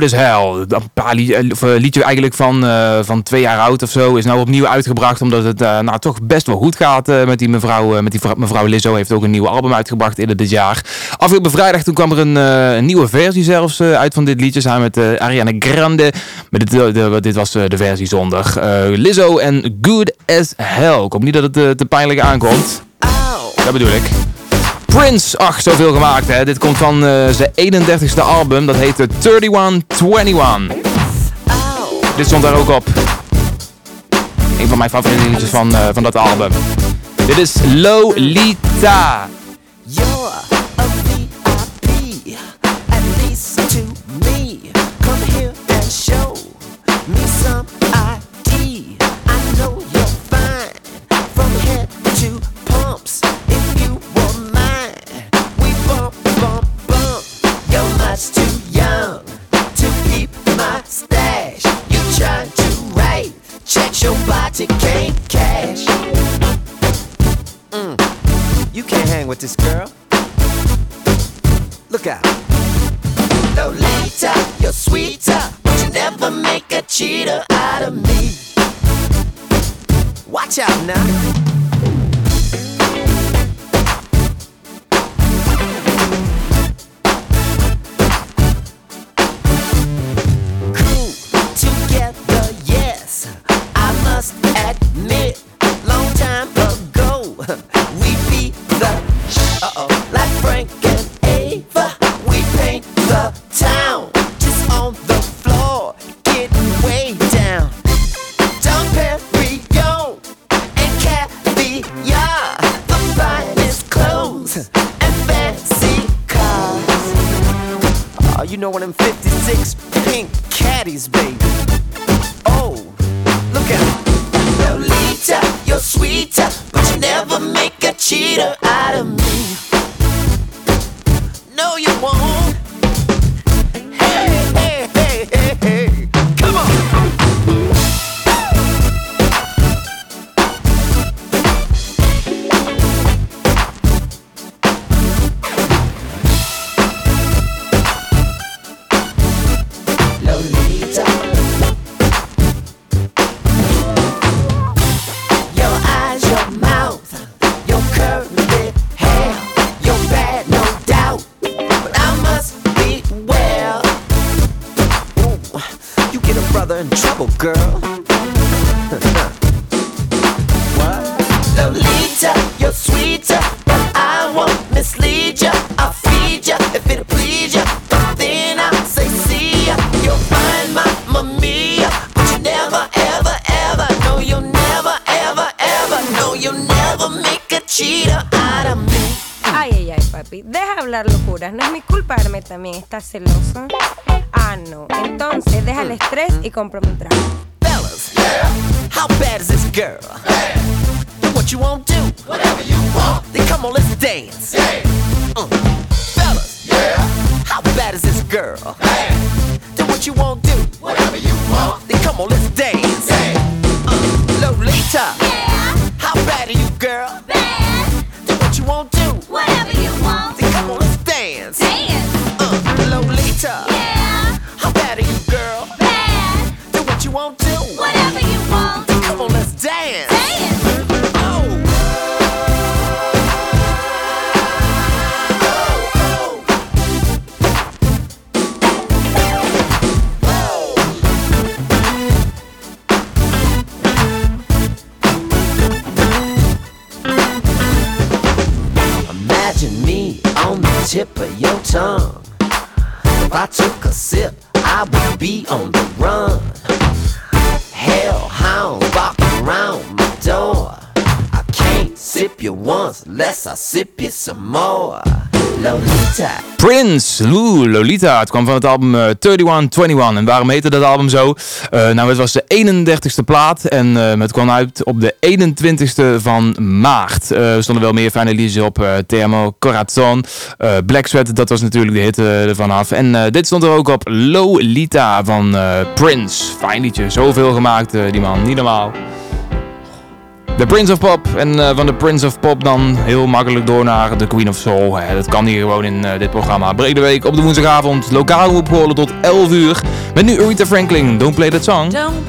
Good as Hell. Een lied, eh, liedje eigenlijk van, eh, van twee jaar oud of zo. Is nou opnieuw uitgebracht omdat het eh, nou, toch best wel goed gaat eh, met die mevrouw. met die vrou- mevrouw Lizzo heeft ook een nieuw album uitgebracht eerder dit jaar. Afgelopen vrijdag toen kwam er een, een nieuwe versie zelfs uit van dit liedje. Samen met Ariana Grande. Maar dit, de- de- dit was de versie zonder. Lizzo en Good as Hell. Ik hoop niet dat het te pijnlijk aankomt. Dat bedoel ik. Prince, ach, zoveel gemaakt hè. Dit komt van eh, zijn 31ste album, dat heette 3121. Dit stond daar ook op. Een van mijn favoriete liedjes van, eh, van dat album. Dit is Lolita. You're when I'm fit. compra muito Het kwam van het album eh, 3121. En waarom heette dat album zo? Eh, nou, het was de 31ste plaat en eh, het kwam uit op de 21ste van maart. Eh, er stonden wel meer fijne op. eh Thermo, Corazon, eh, Black Sweat, dat was natuurlijk de hit eh, ervan af. En eh, dit stond er ook op, Lolita van eh, Prince. Fijn zoveel gemaakt, eh, die man, niet normaal. De Prince of Pop. En eh, van de Prince of Pop dan heel makkelijk door naar de Queen of Soul. Hè, dat kan hier gewoon in eh, dit programma. Brede week op de woensdagavond. Lokaal opgeholen tot 11 uur. Met nu Aretha Franklin. Don't play that song. Don't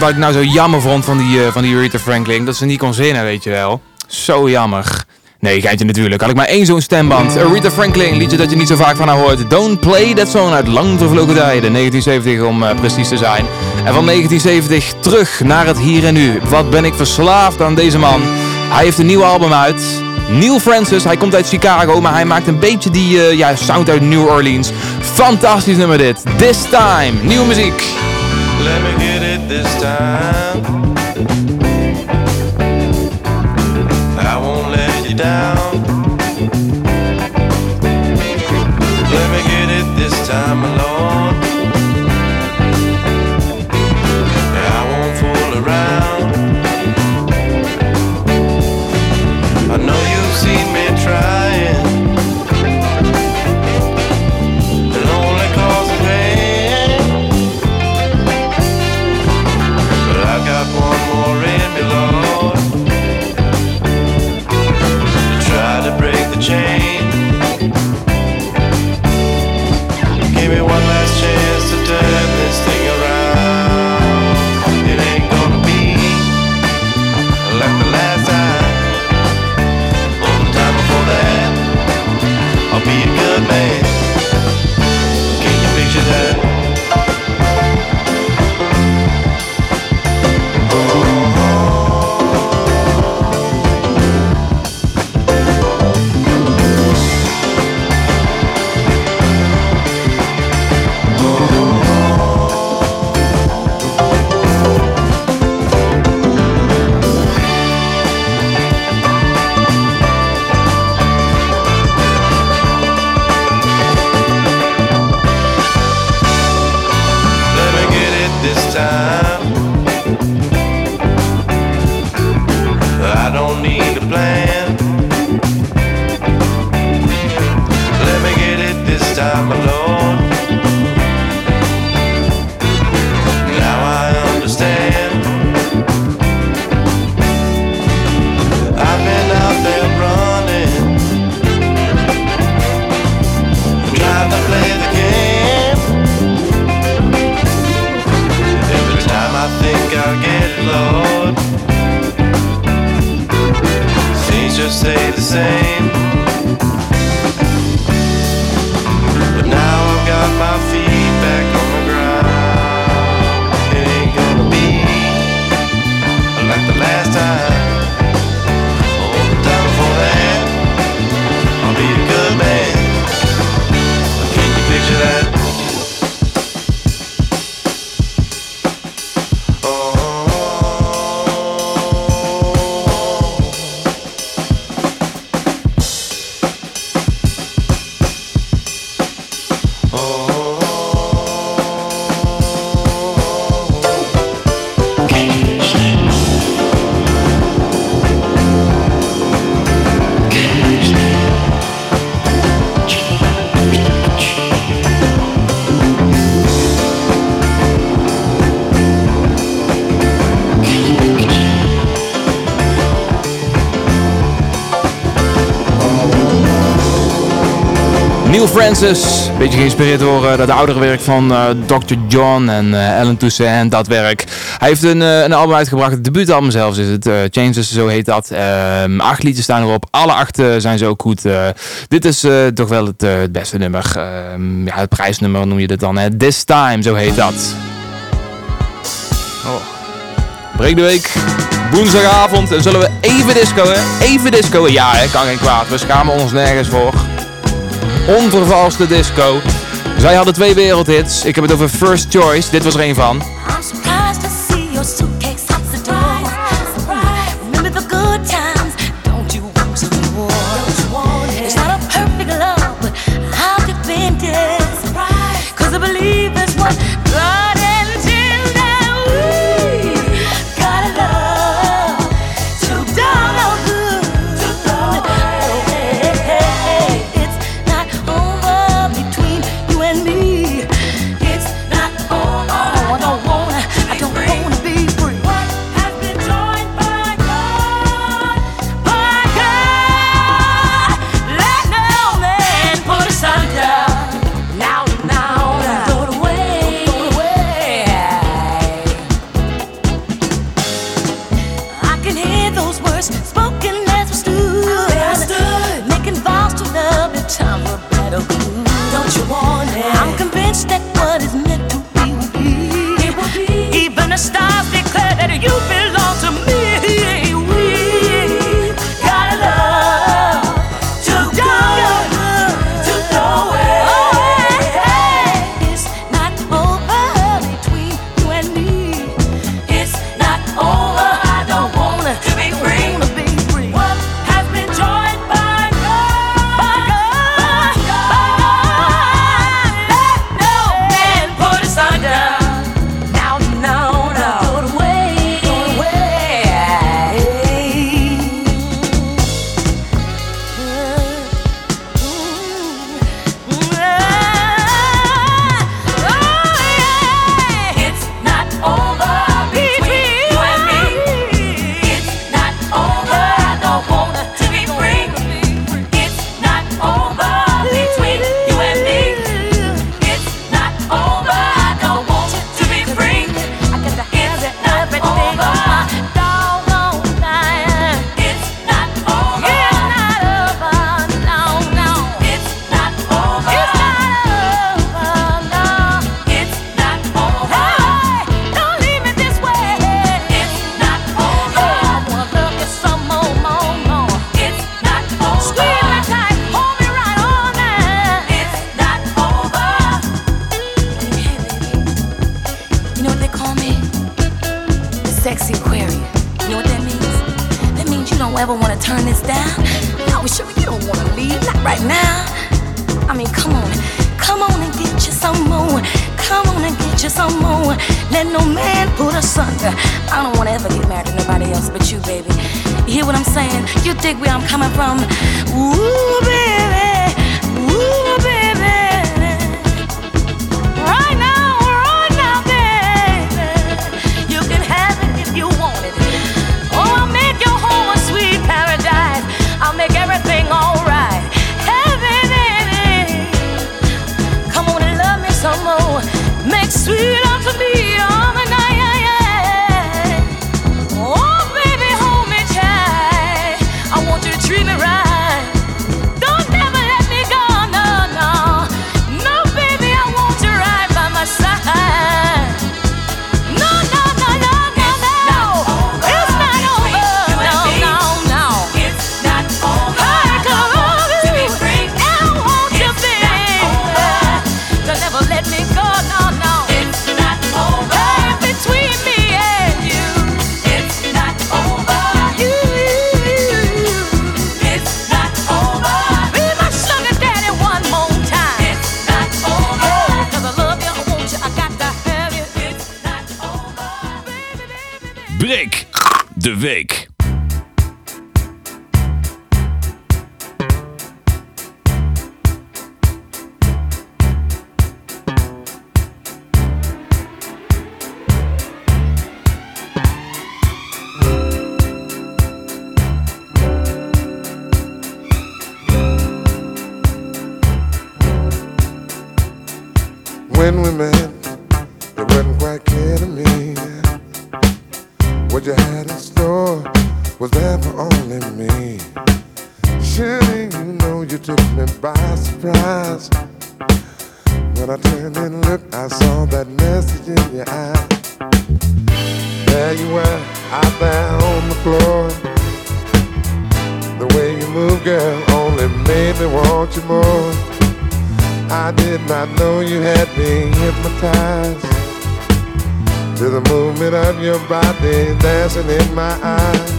Wat ik nou zo jammer vond van die, eh, van die Aretha Franklin? Dat ze niet kon zingen, weet je wel. Zo jammer. Nee, geintje natuurlijk. Had ik maar één zo'n stemband. Aretha Franklin, liedje dat je niet zo vaak van haar hoort. Don't Play That Song uit lang vervlogen tijden. 1970 om eh, precies te zijn. En van 1970 terug naar het hier en nu. Wat ben ik verslaafd aan deze man. Hij heeft een nieuw album uit. Neil Francis, hij komt uit Chicago, maar hij maakt een beetje die eh, ja, sound uit New Orleans. Fantastisch nummer dit. This Time, nieuwe muziek. This time. I won't let you down. Een Beetje geïnspireerd door uh, dat oudere werk van eh, uh, Dr. John en uh, Alan Toussaint, dat werk. Hij heeft een, een album uitgebracht, het debuutalbum zelfs is het. Changes, zo heet dat. Ehm, acht liedjes staan erop, alle acht zijn zo goed. dit is toch wel het, het beste nummer. Ehm, ja, het prijsnummer noem je dit dan. Hè? This Time, zo heet dat. Oh. Breek de week woensdagavond. en zullen we even discoen. Even disco Ja, hè, kan geen kwaad. We schamen ons nergens voor onvervalste disco. Zij hadden twee wereldhits. Ik heb het over First Choice. Dit was er één van. Know you had me hypnotized to the movement of your body dancing in my eyes.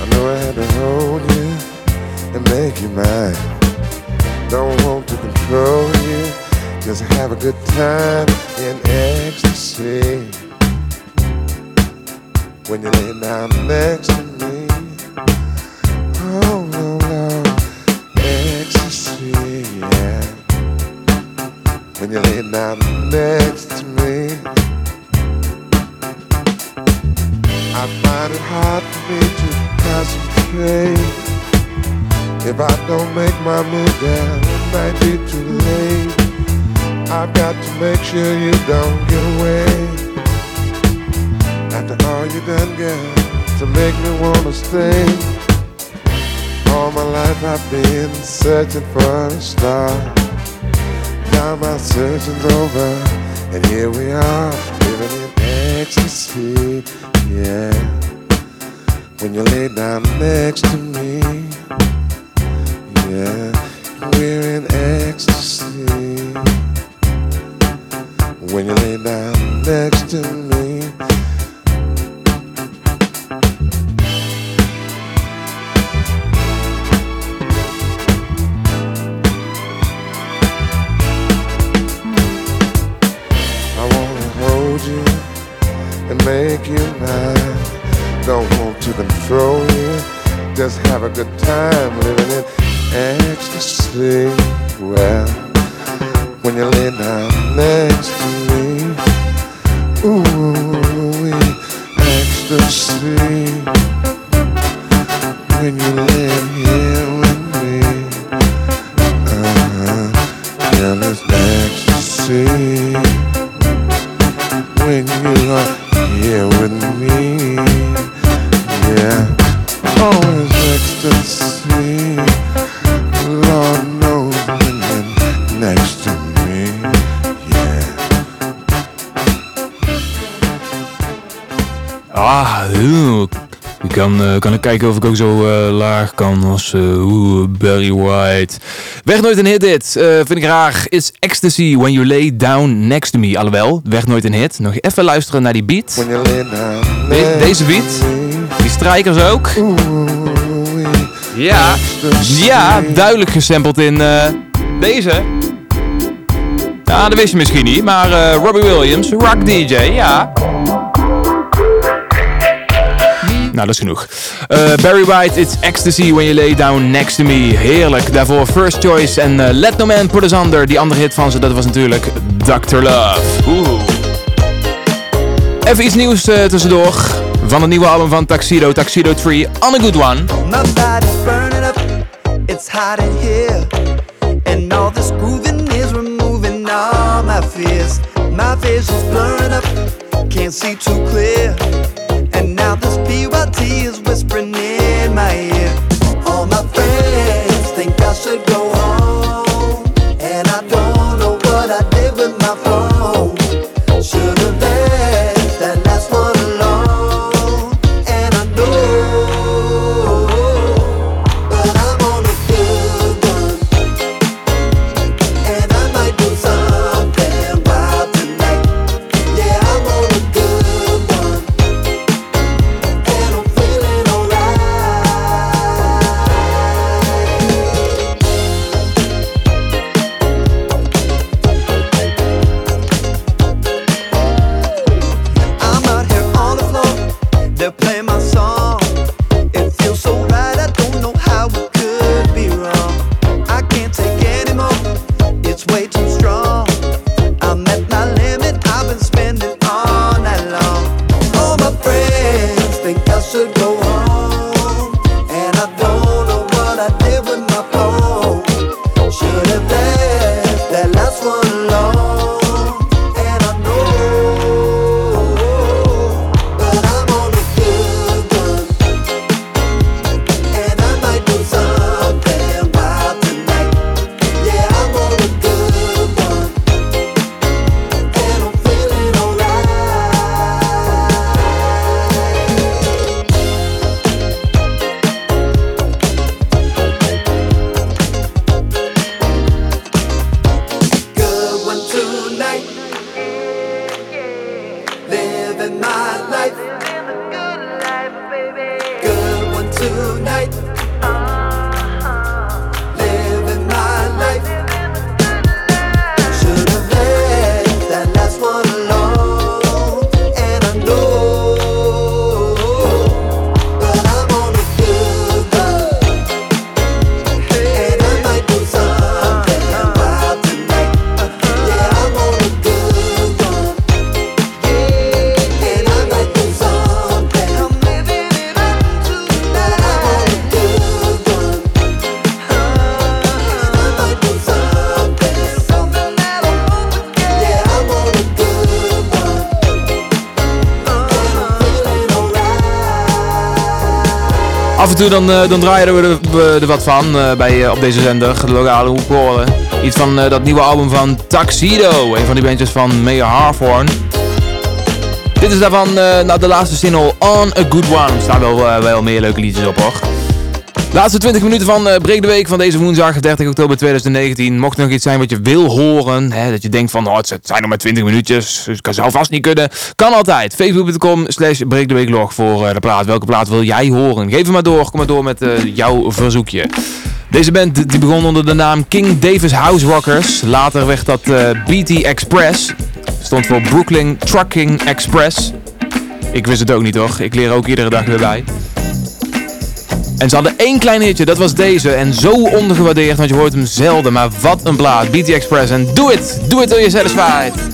I know I had to hold you and make you mine. Don't want to control you, just have a good time in ecstasy. When you lay down next to me, When you lay down next to me. I find it hard for me to concentrate. If I don't make my move, girl, it might be too late. I've got to make sure you don't get away. After all you've done, girl, to make me wanna stay. All my life I've been searching for a star. Now my searching's over, and here we are, living in ecstasy, yeah. When you lay down next to me, yeah, we're in ecstasy. When you lay down next to me, you mine. Don't want to control you, just have a good time living in ecstasy. Well, when you lay down next to me, ooh, ecstasy. When you kijken of ik ook zo eh, laag kan als oeh, Barry White. Werd nooit een hit dit. Eh, vind ik raar. It's ecstasy when you lay down next to me. Alhoewel, werd nooit een hit. Nog even luisteren naar die beat. When you lay down De- deze beat. Die strijkers ook. Ja. Ja, duidelijk gesampled in deze. Ja, dat wist je misschien niet, maar Robbie Williams, Rock DJ, ja. Nou, dat is genoeg. Eh, Barry White, It's Ecstasy When You Lay Down Next To Me. Heerlijk. Daarvoor First Choice en eh, Let No Man Put Us Under. Die andere hit van ze, dat was natuurlijk Dr. Love. Oeh. Even iets nieuws eh, tussendoor. Van het nieuwe album van Tuxedo, Tuxedo 3, On A Good One. My body's burning up, it's hot in here. And all this grooving is removing all my fears. My vision's blurring up, can't see too clear. Toe dan, eh, dan draaien we er, wat van eh, bij, eh, op deze zender, de lokale hoekhoren. Iets van dat nieuwe album van Tuxedo, een van die bandjes van Mayor Harford. Dit is daarvan nou, de laatste single On A Good One. Er staan wel, wel meer leuke liedjes op hoor. Laatste 20 minuten van eh, Breek de Week van deze woensdag 30 oktober 2019. Mocht er nog iets zijn wat je wil horen, hè, dat je denkt van oh, het zijn nog maar 20 minuutjes, dus het zou vast niet kunnen. Kan altijd. Facebook.com slash Breek de Weeklog voor eh, de plaat. Welke plaat wil jij horen? Geef hem maar door. Kom maar door met eh, jouw verzoekje. Deze band die begon onder de naam King Davis House Rockers. Later werd dat eh, BT Express. Stond voor Brooklyn Trucking Express. Ik wist het ook niet hoor. Ik leer ook iedere dag weer bij. En ze hadden één klein hitje, dat was deze. En zo ondergewaardeerd, want je hoort hem zelden. Maar wat een plaat. BT Express en do it! Do it till you're satisfied.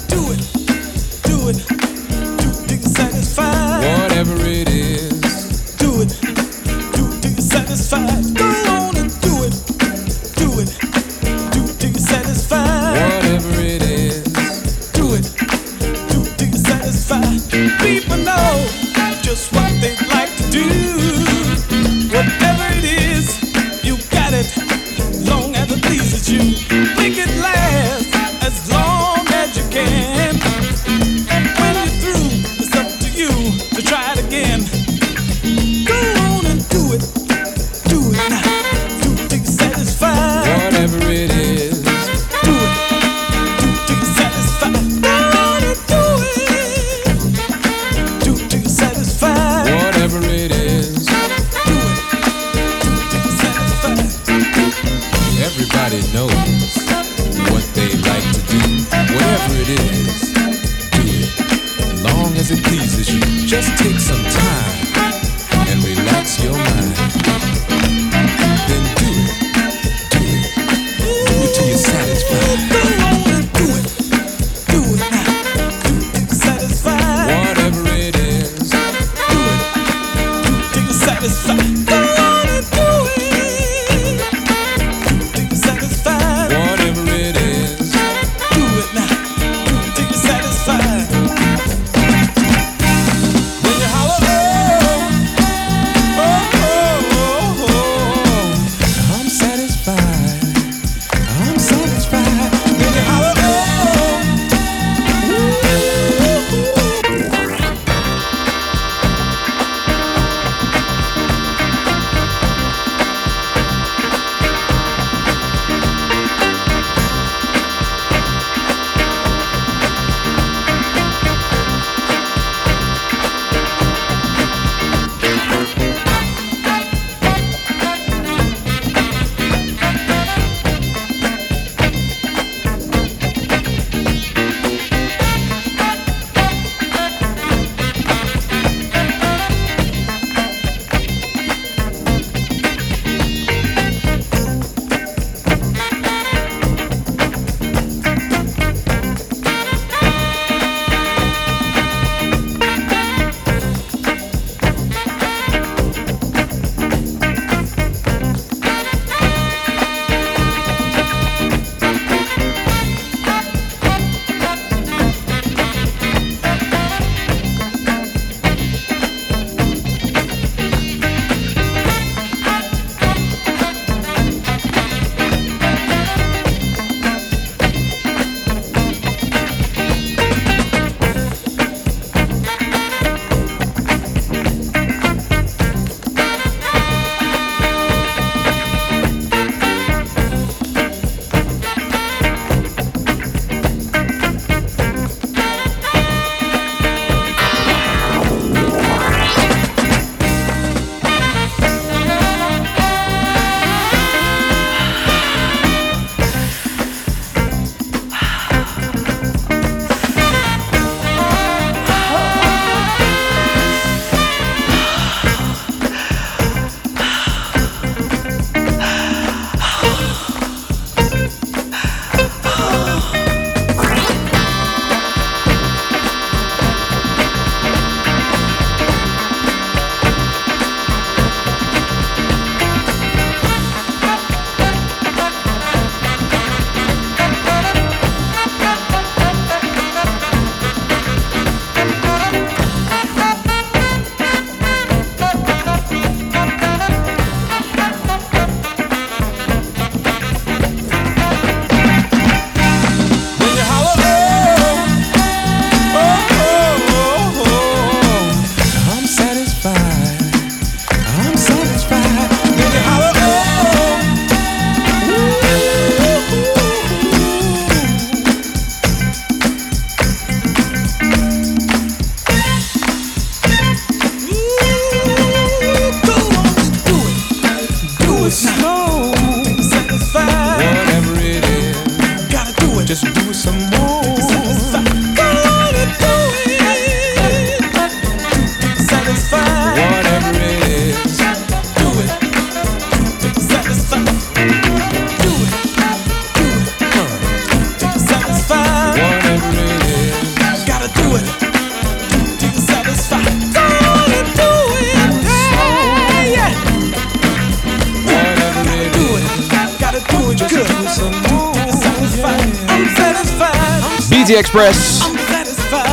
Express.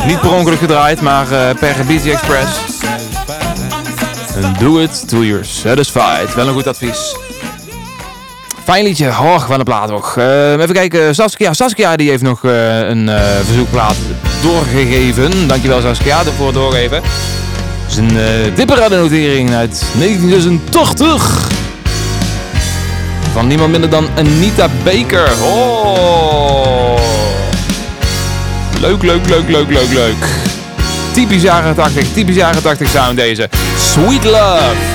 Niet per ongeluk gedraaid, maar eh, per BT Express. And do it till you're satisfied. Wel een goed advies. Fijn liedje. Oh, wat een plaat toch. Eh, even kijken. Saskia. Saskia die heeft nog eh, een eh, verzoekplaat doorgegeven. Dankjewel Saskia voor het doorgeven. Het is een dipperade notering uit 1980. Van niemand minder dan Anita Baker. Oh. Leuk, leuk, leuk, leuk, leuk, leuk. Typisch jaren 80, typisch jaren 80 sound deze. Sweet Love.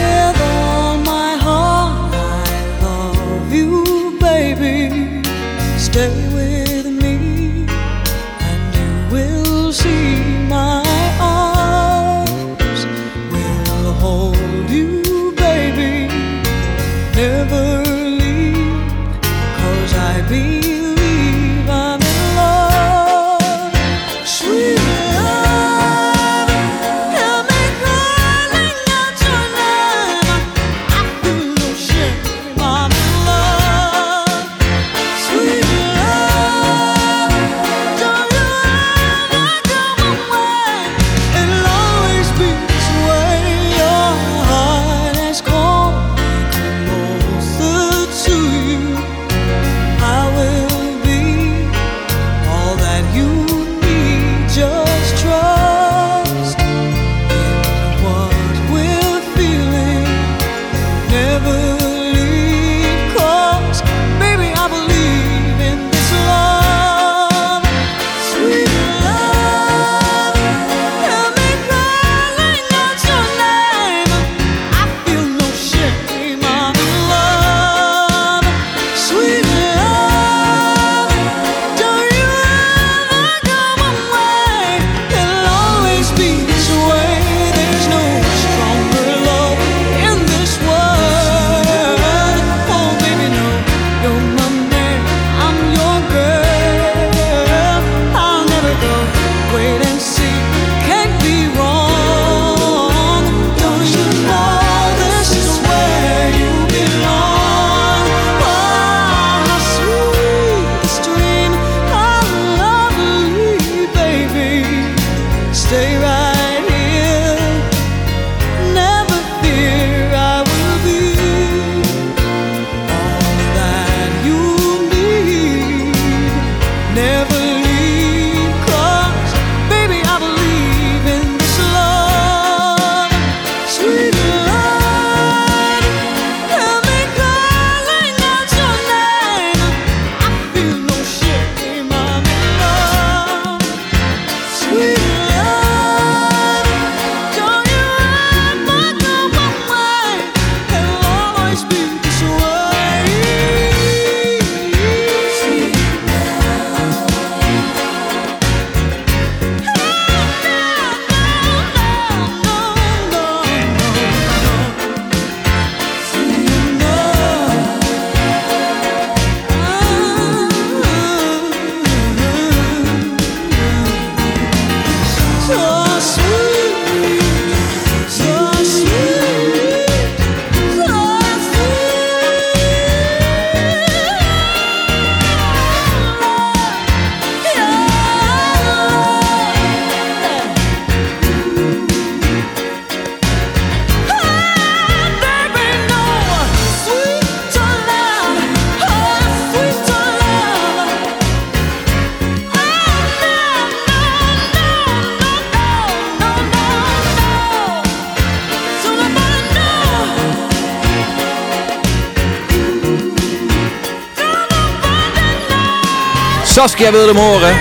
Saskia wilde hem horen.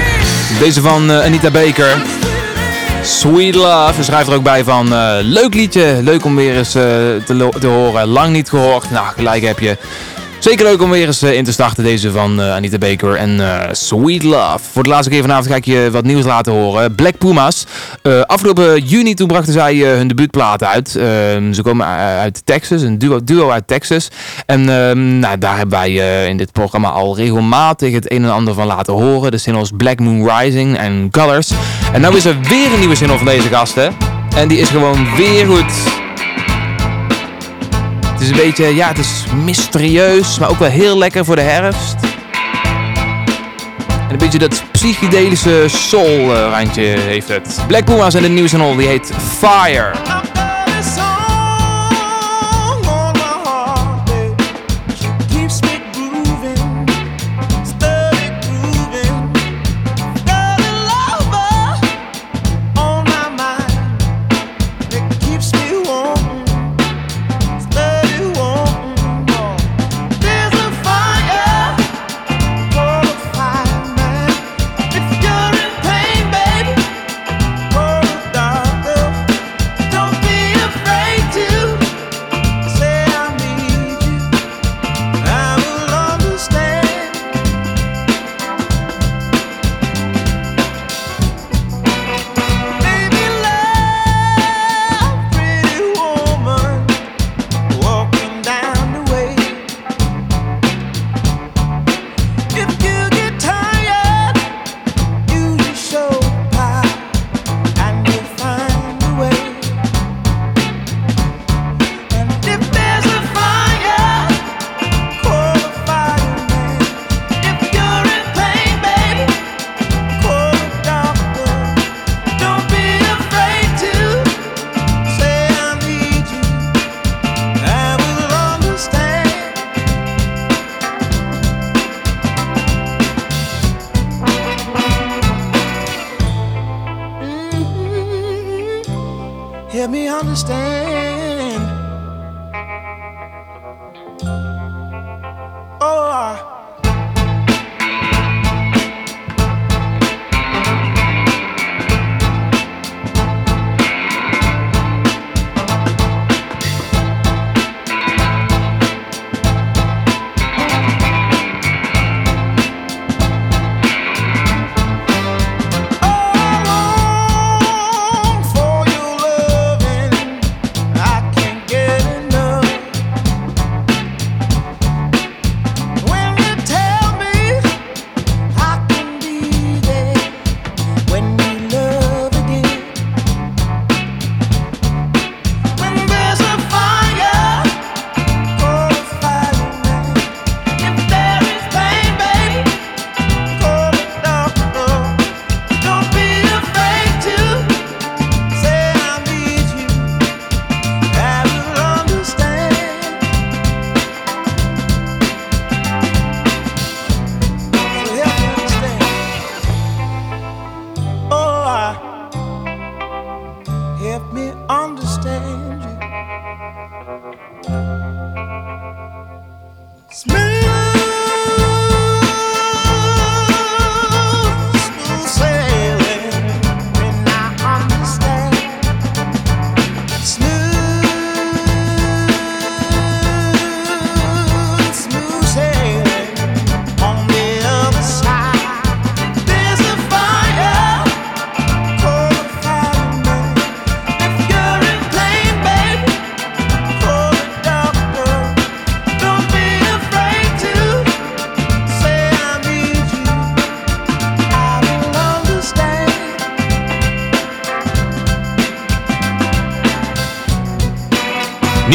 Deze van eh, Anita Baker. Sweet Love. Ze schrijft er ook bij van, eh, leuk liedje. Leuk om weer eens eh, te, te horen. Lang niet gehoord. Nou, gelijk heb je. Zeker leuk om weer eens in te starten, deze van Anita Baker en Sweet Love. Voor de laatste keer vanavond ga ik je wat nieuws laten horen. Black Pumas. Eh, afgelopen juni toen brachten zij eh, hun debuutplaat uit. Ehm, ze komen eh, uit Texas, een duo, uit Texas. En ehm, nou, daar hebben wij in dit programma al regelmatig het een en ander van laten horen. De singles Black Moon Rising en Colors. En nou is er weer een nieuwe single van deze gasten. En die is gewoon weer goed. Het is een beetje, ja, het is mysterieus, maar ook wel heel lekker voor de herfst. En een beetje dat psychedelische soul eh, randje heeft het. Black Pumas en de nieuwe single, die heet Fire.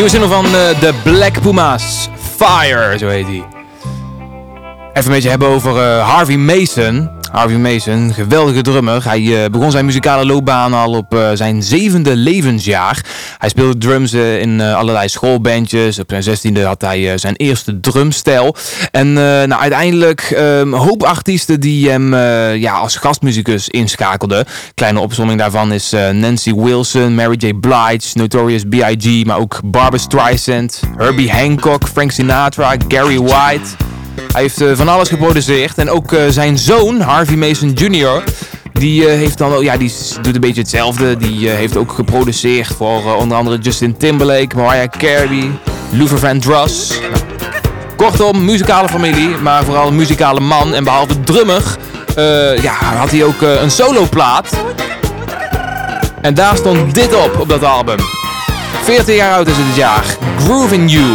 Nieuwe single van eh, de Black Pumas. Fire, zo heet hij. Even een beetje hebben over eh, Harvey Mason. Harvey Mason, geweldige drummer. Hij eh, begon zijn muzikale loopbaan al op zijn zevende levensjaar. Hij speelde drums eh, in eh, allerlei schoolbandjes. Op zijn zestiende had hij eh, zijn eerste drumstijl. En nou, uiteindelijk een hoop artiesten die hem ja, als gastmuzikus inschakelden. Kleine opzomming daarvan is Nancy Wilson, Mary J. Blige, Notorious B.I.G., maar ook Barbra Streisand, Herbie Hancock, Frank Sinatra, Gary White. Hij heeft van alles geproduceerd. En ook zijn zoon, Harvey Mason Jr., die eh, heeft dan ja, die doet een beetje hetzelfde. Die eh, heeft ook geproduceerd voor eh, onder andere Justin Timberlake, Mariah Carey, Luther Vandross. Nou, Kortom, muzikale familie, maar vooral een muzikale man. En behalve drummer ja, had hij ook eh, een soloplaat. En daar stond dit op, op dat album. 40 jaar oud is het dit jaar. Grooving You.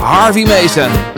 Harvey Mason.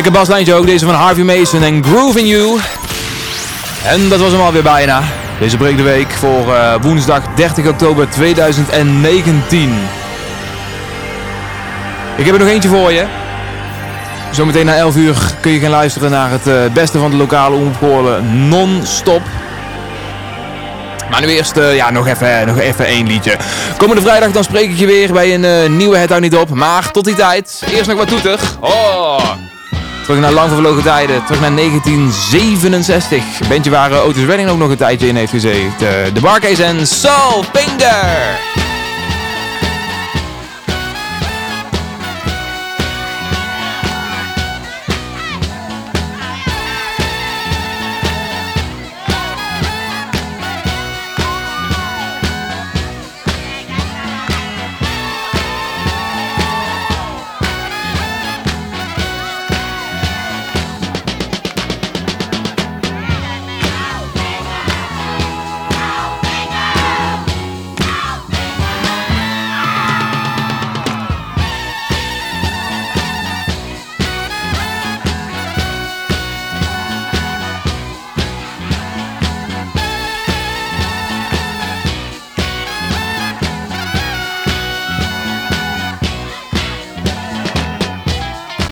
Lekker baslijntje ook, deze van Harvey Mason en Grooving You. En dat was hem alweer bijna. Deze break de week voor eh, woensdag 30 oktober 2019. Ik heb er nog eentje voor je. Zometeen na 11 uur kun je gaan luisteren naar het eh, beste van de lokale omroepkoren non-stop. Maar nu eerst eh, ja, nog, even, nog even één liedje. Komende vrijdag dan spreek ik je weer bij een nieuwe Het Niet Op. Maar tot die tijd, eerst nog wat toeter. Oh! Terug naar lang vervlogen tijden, terug naar 1967. Een bandje waar uh, Otis Redding ook nog een tijdje in heeft gezeten. De Barcase en Soul Finger!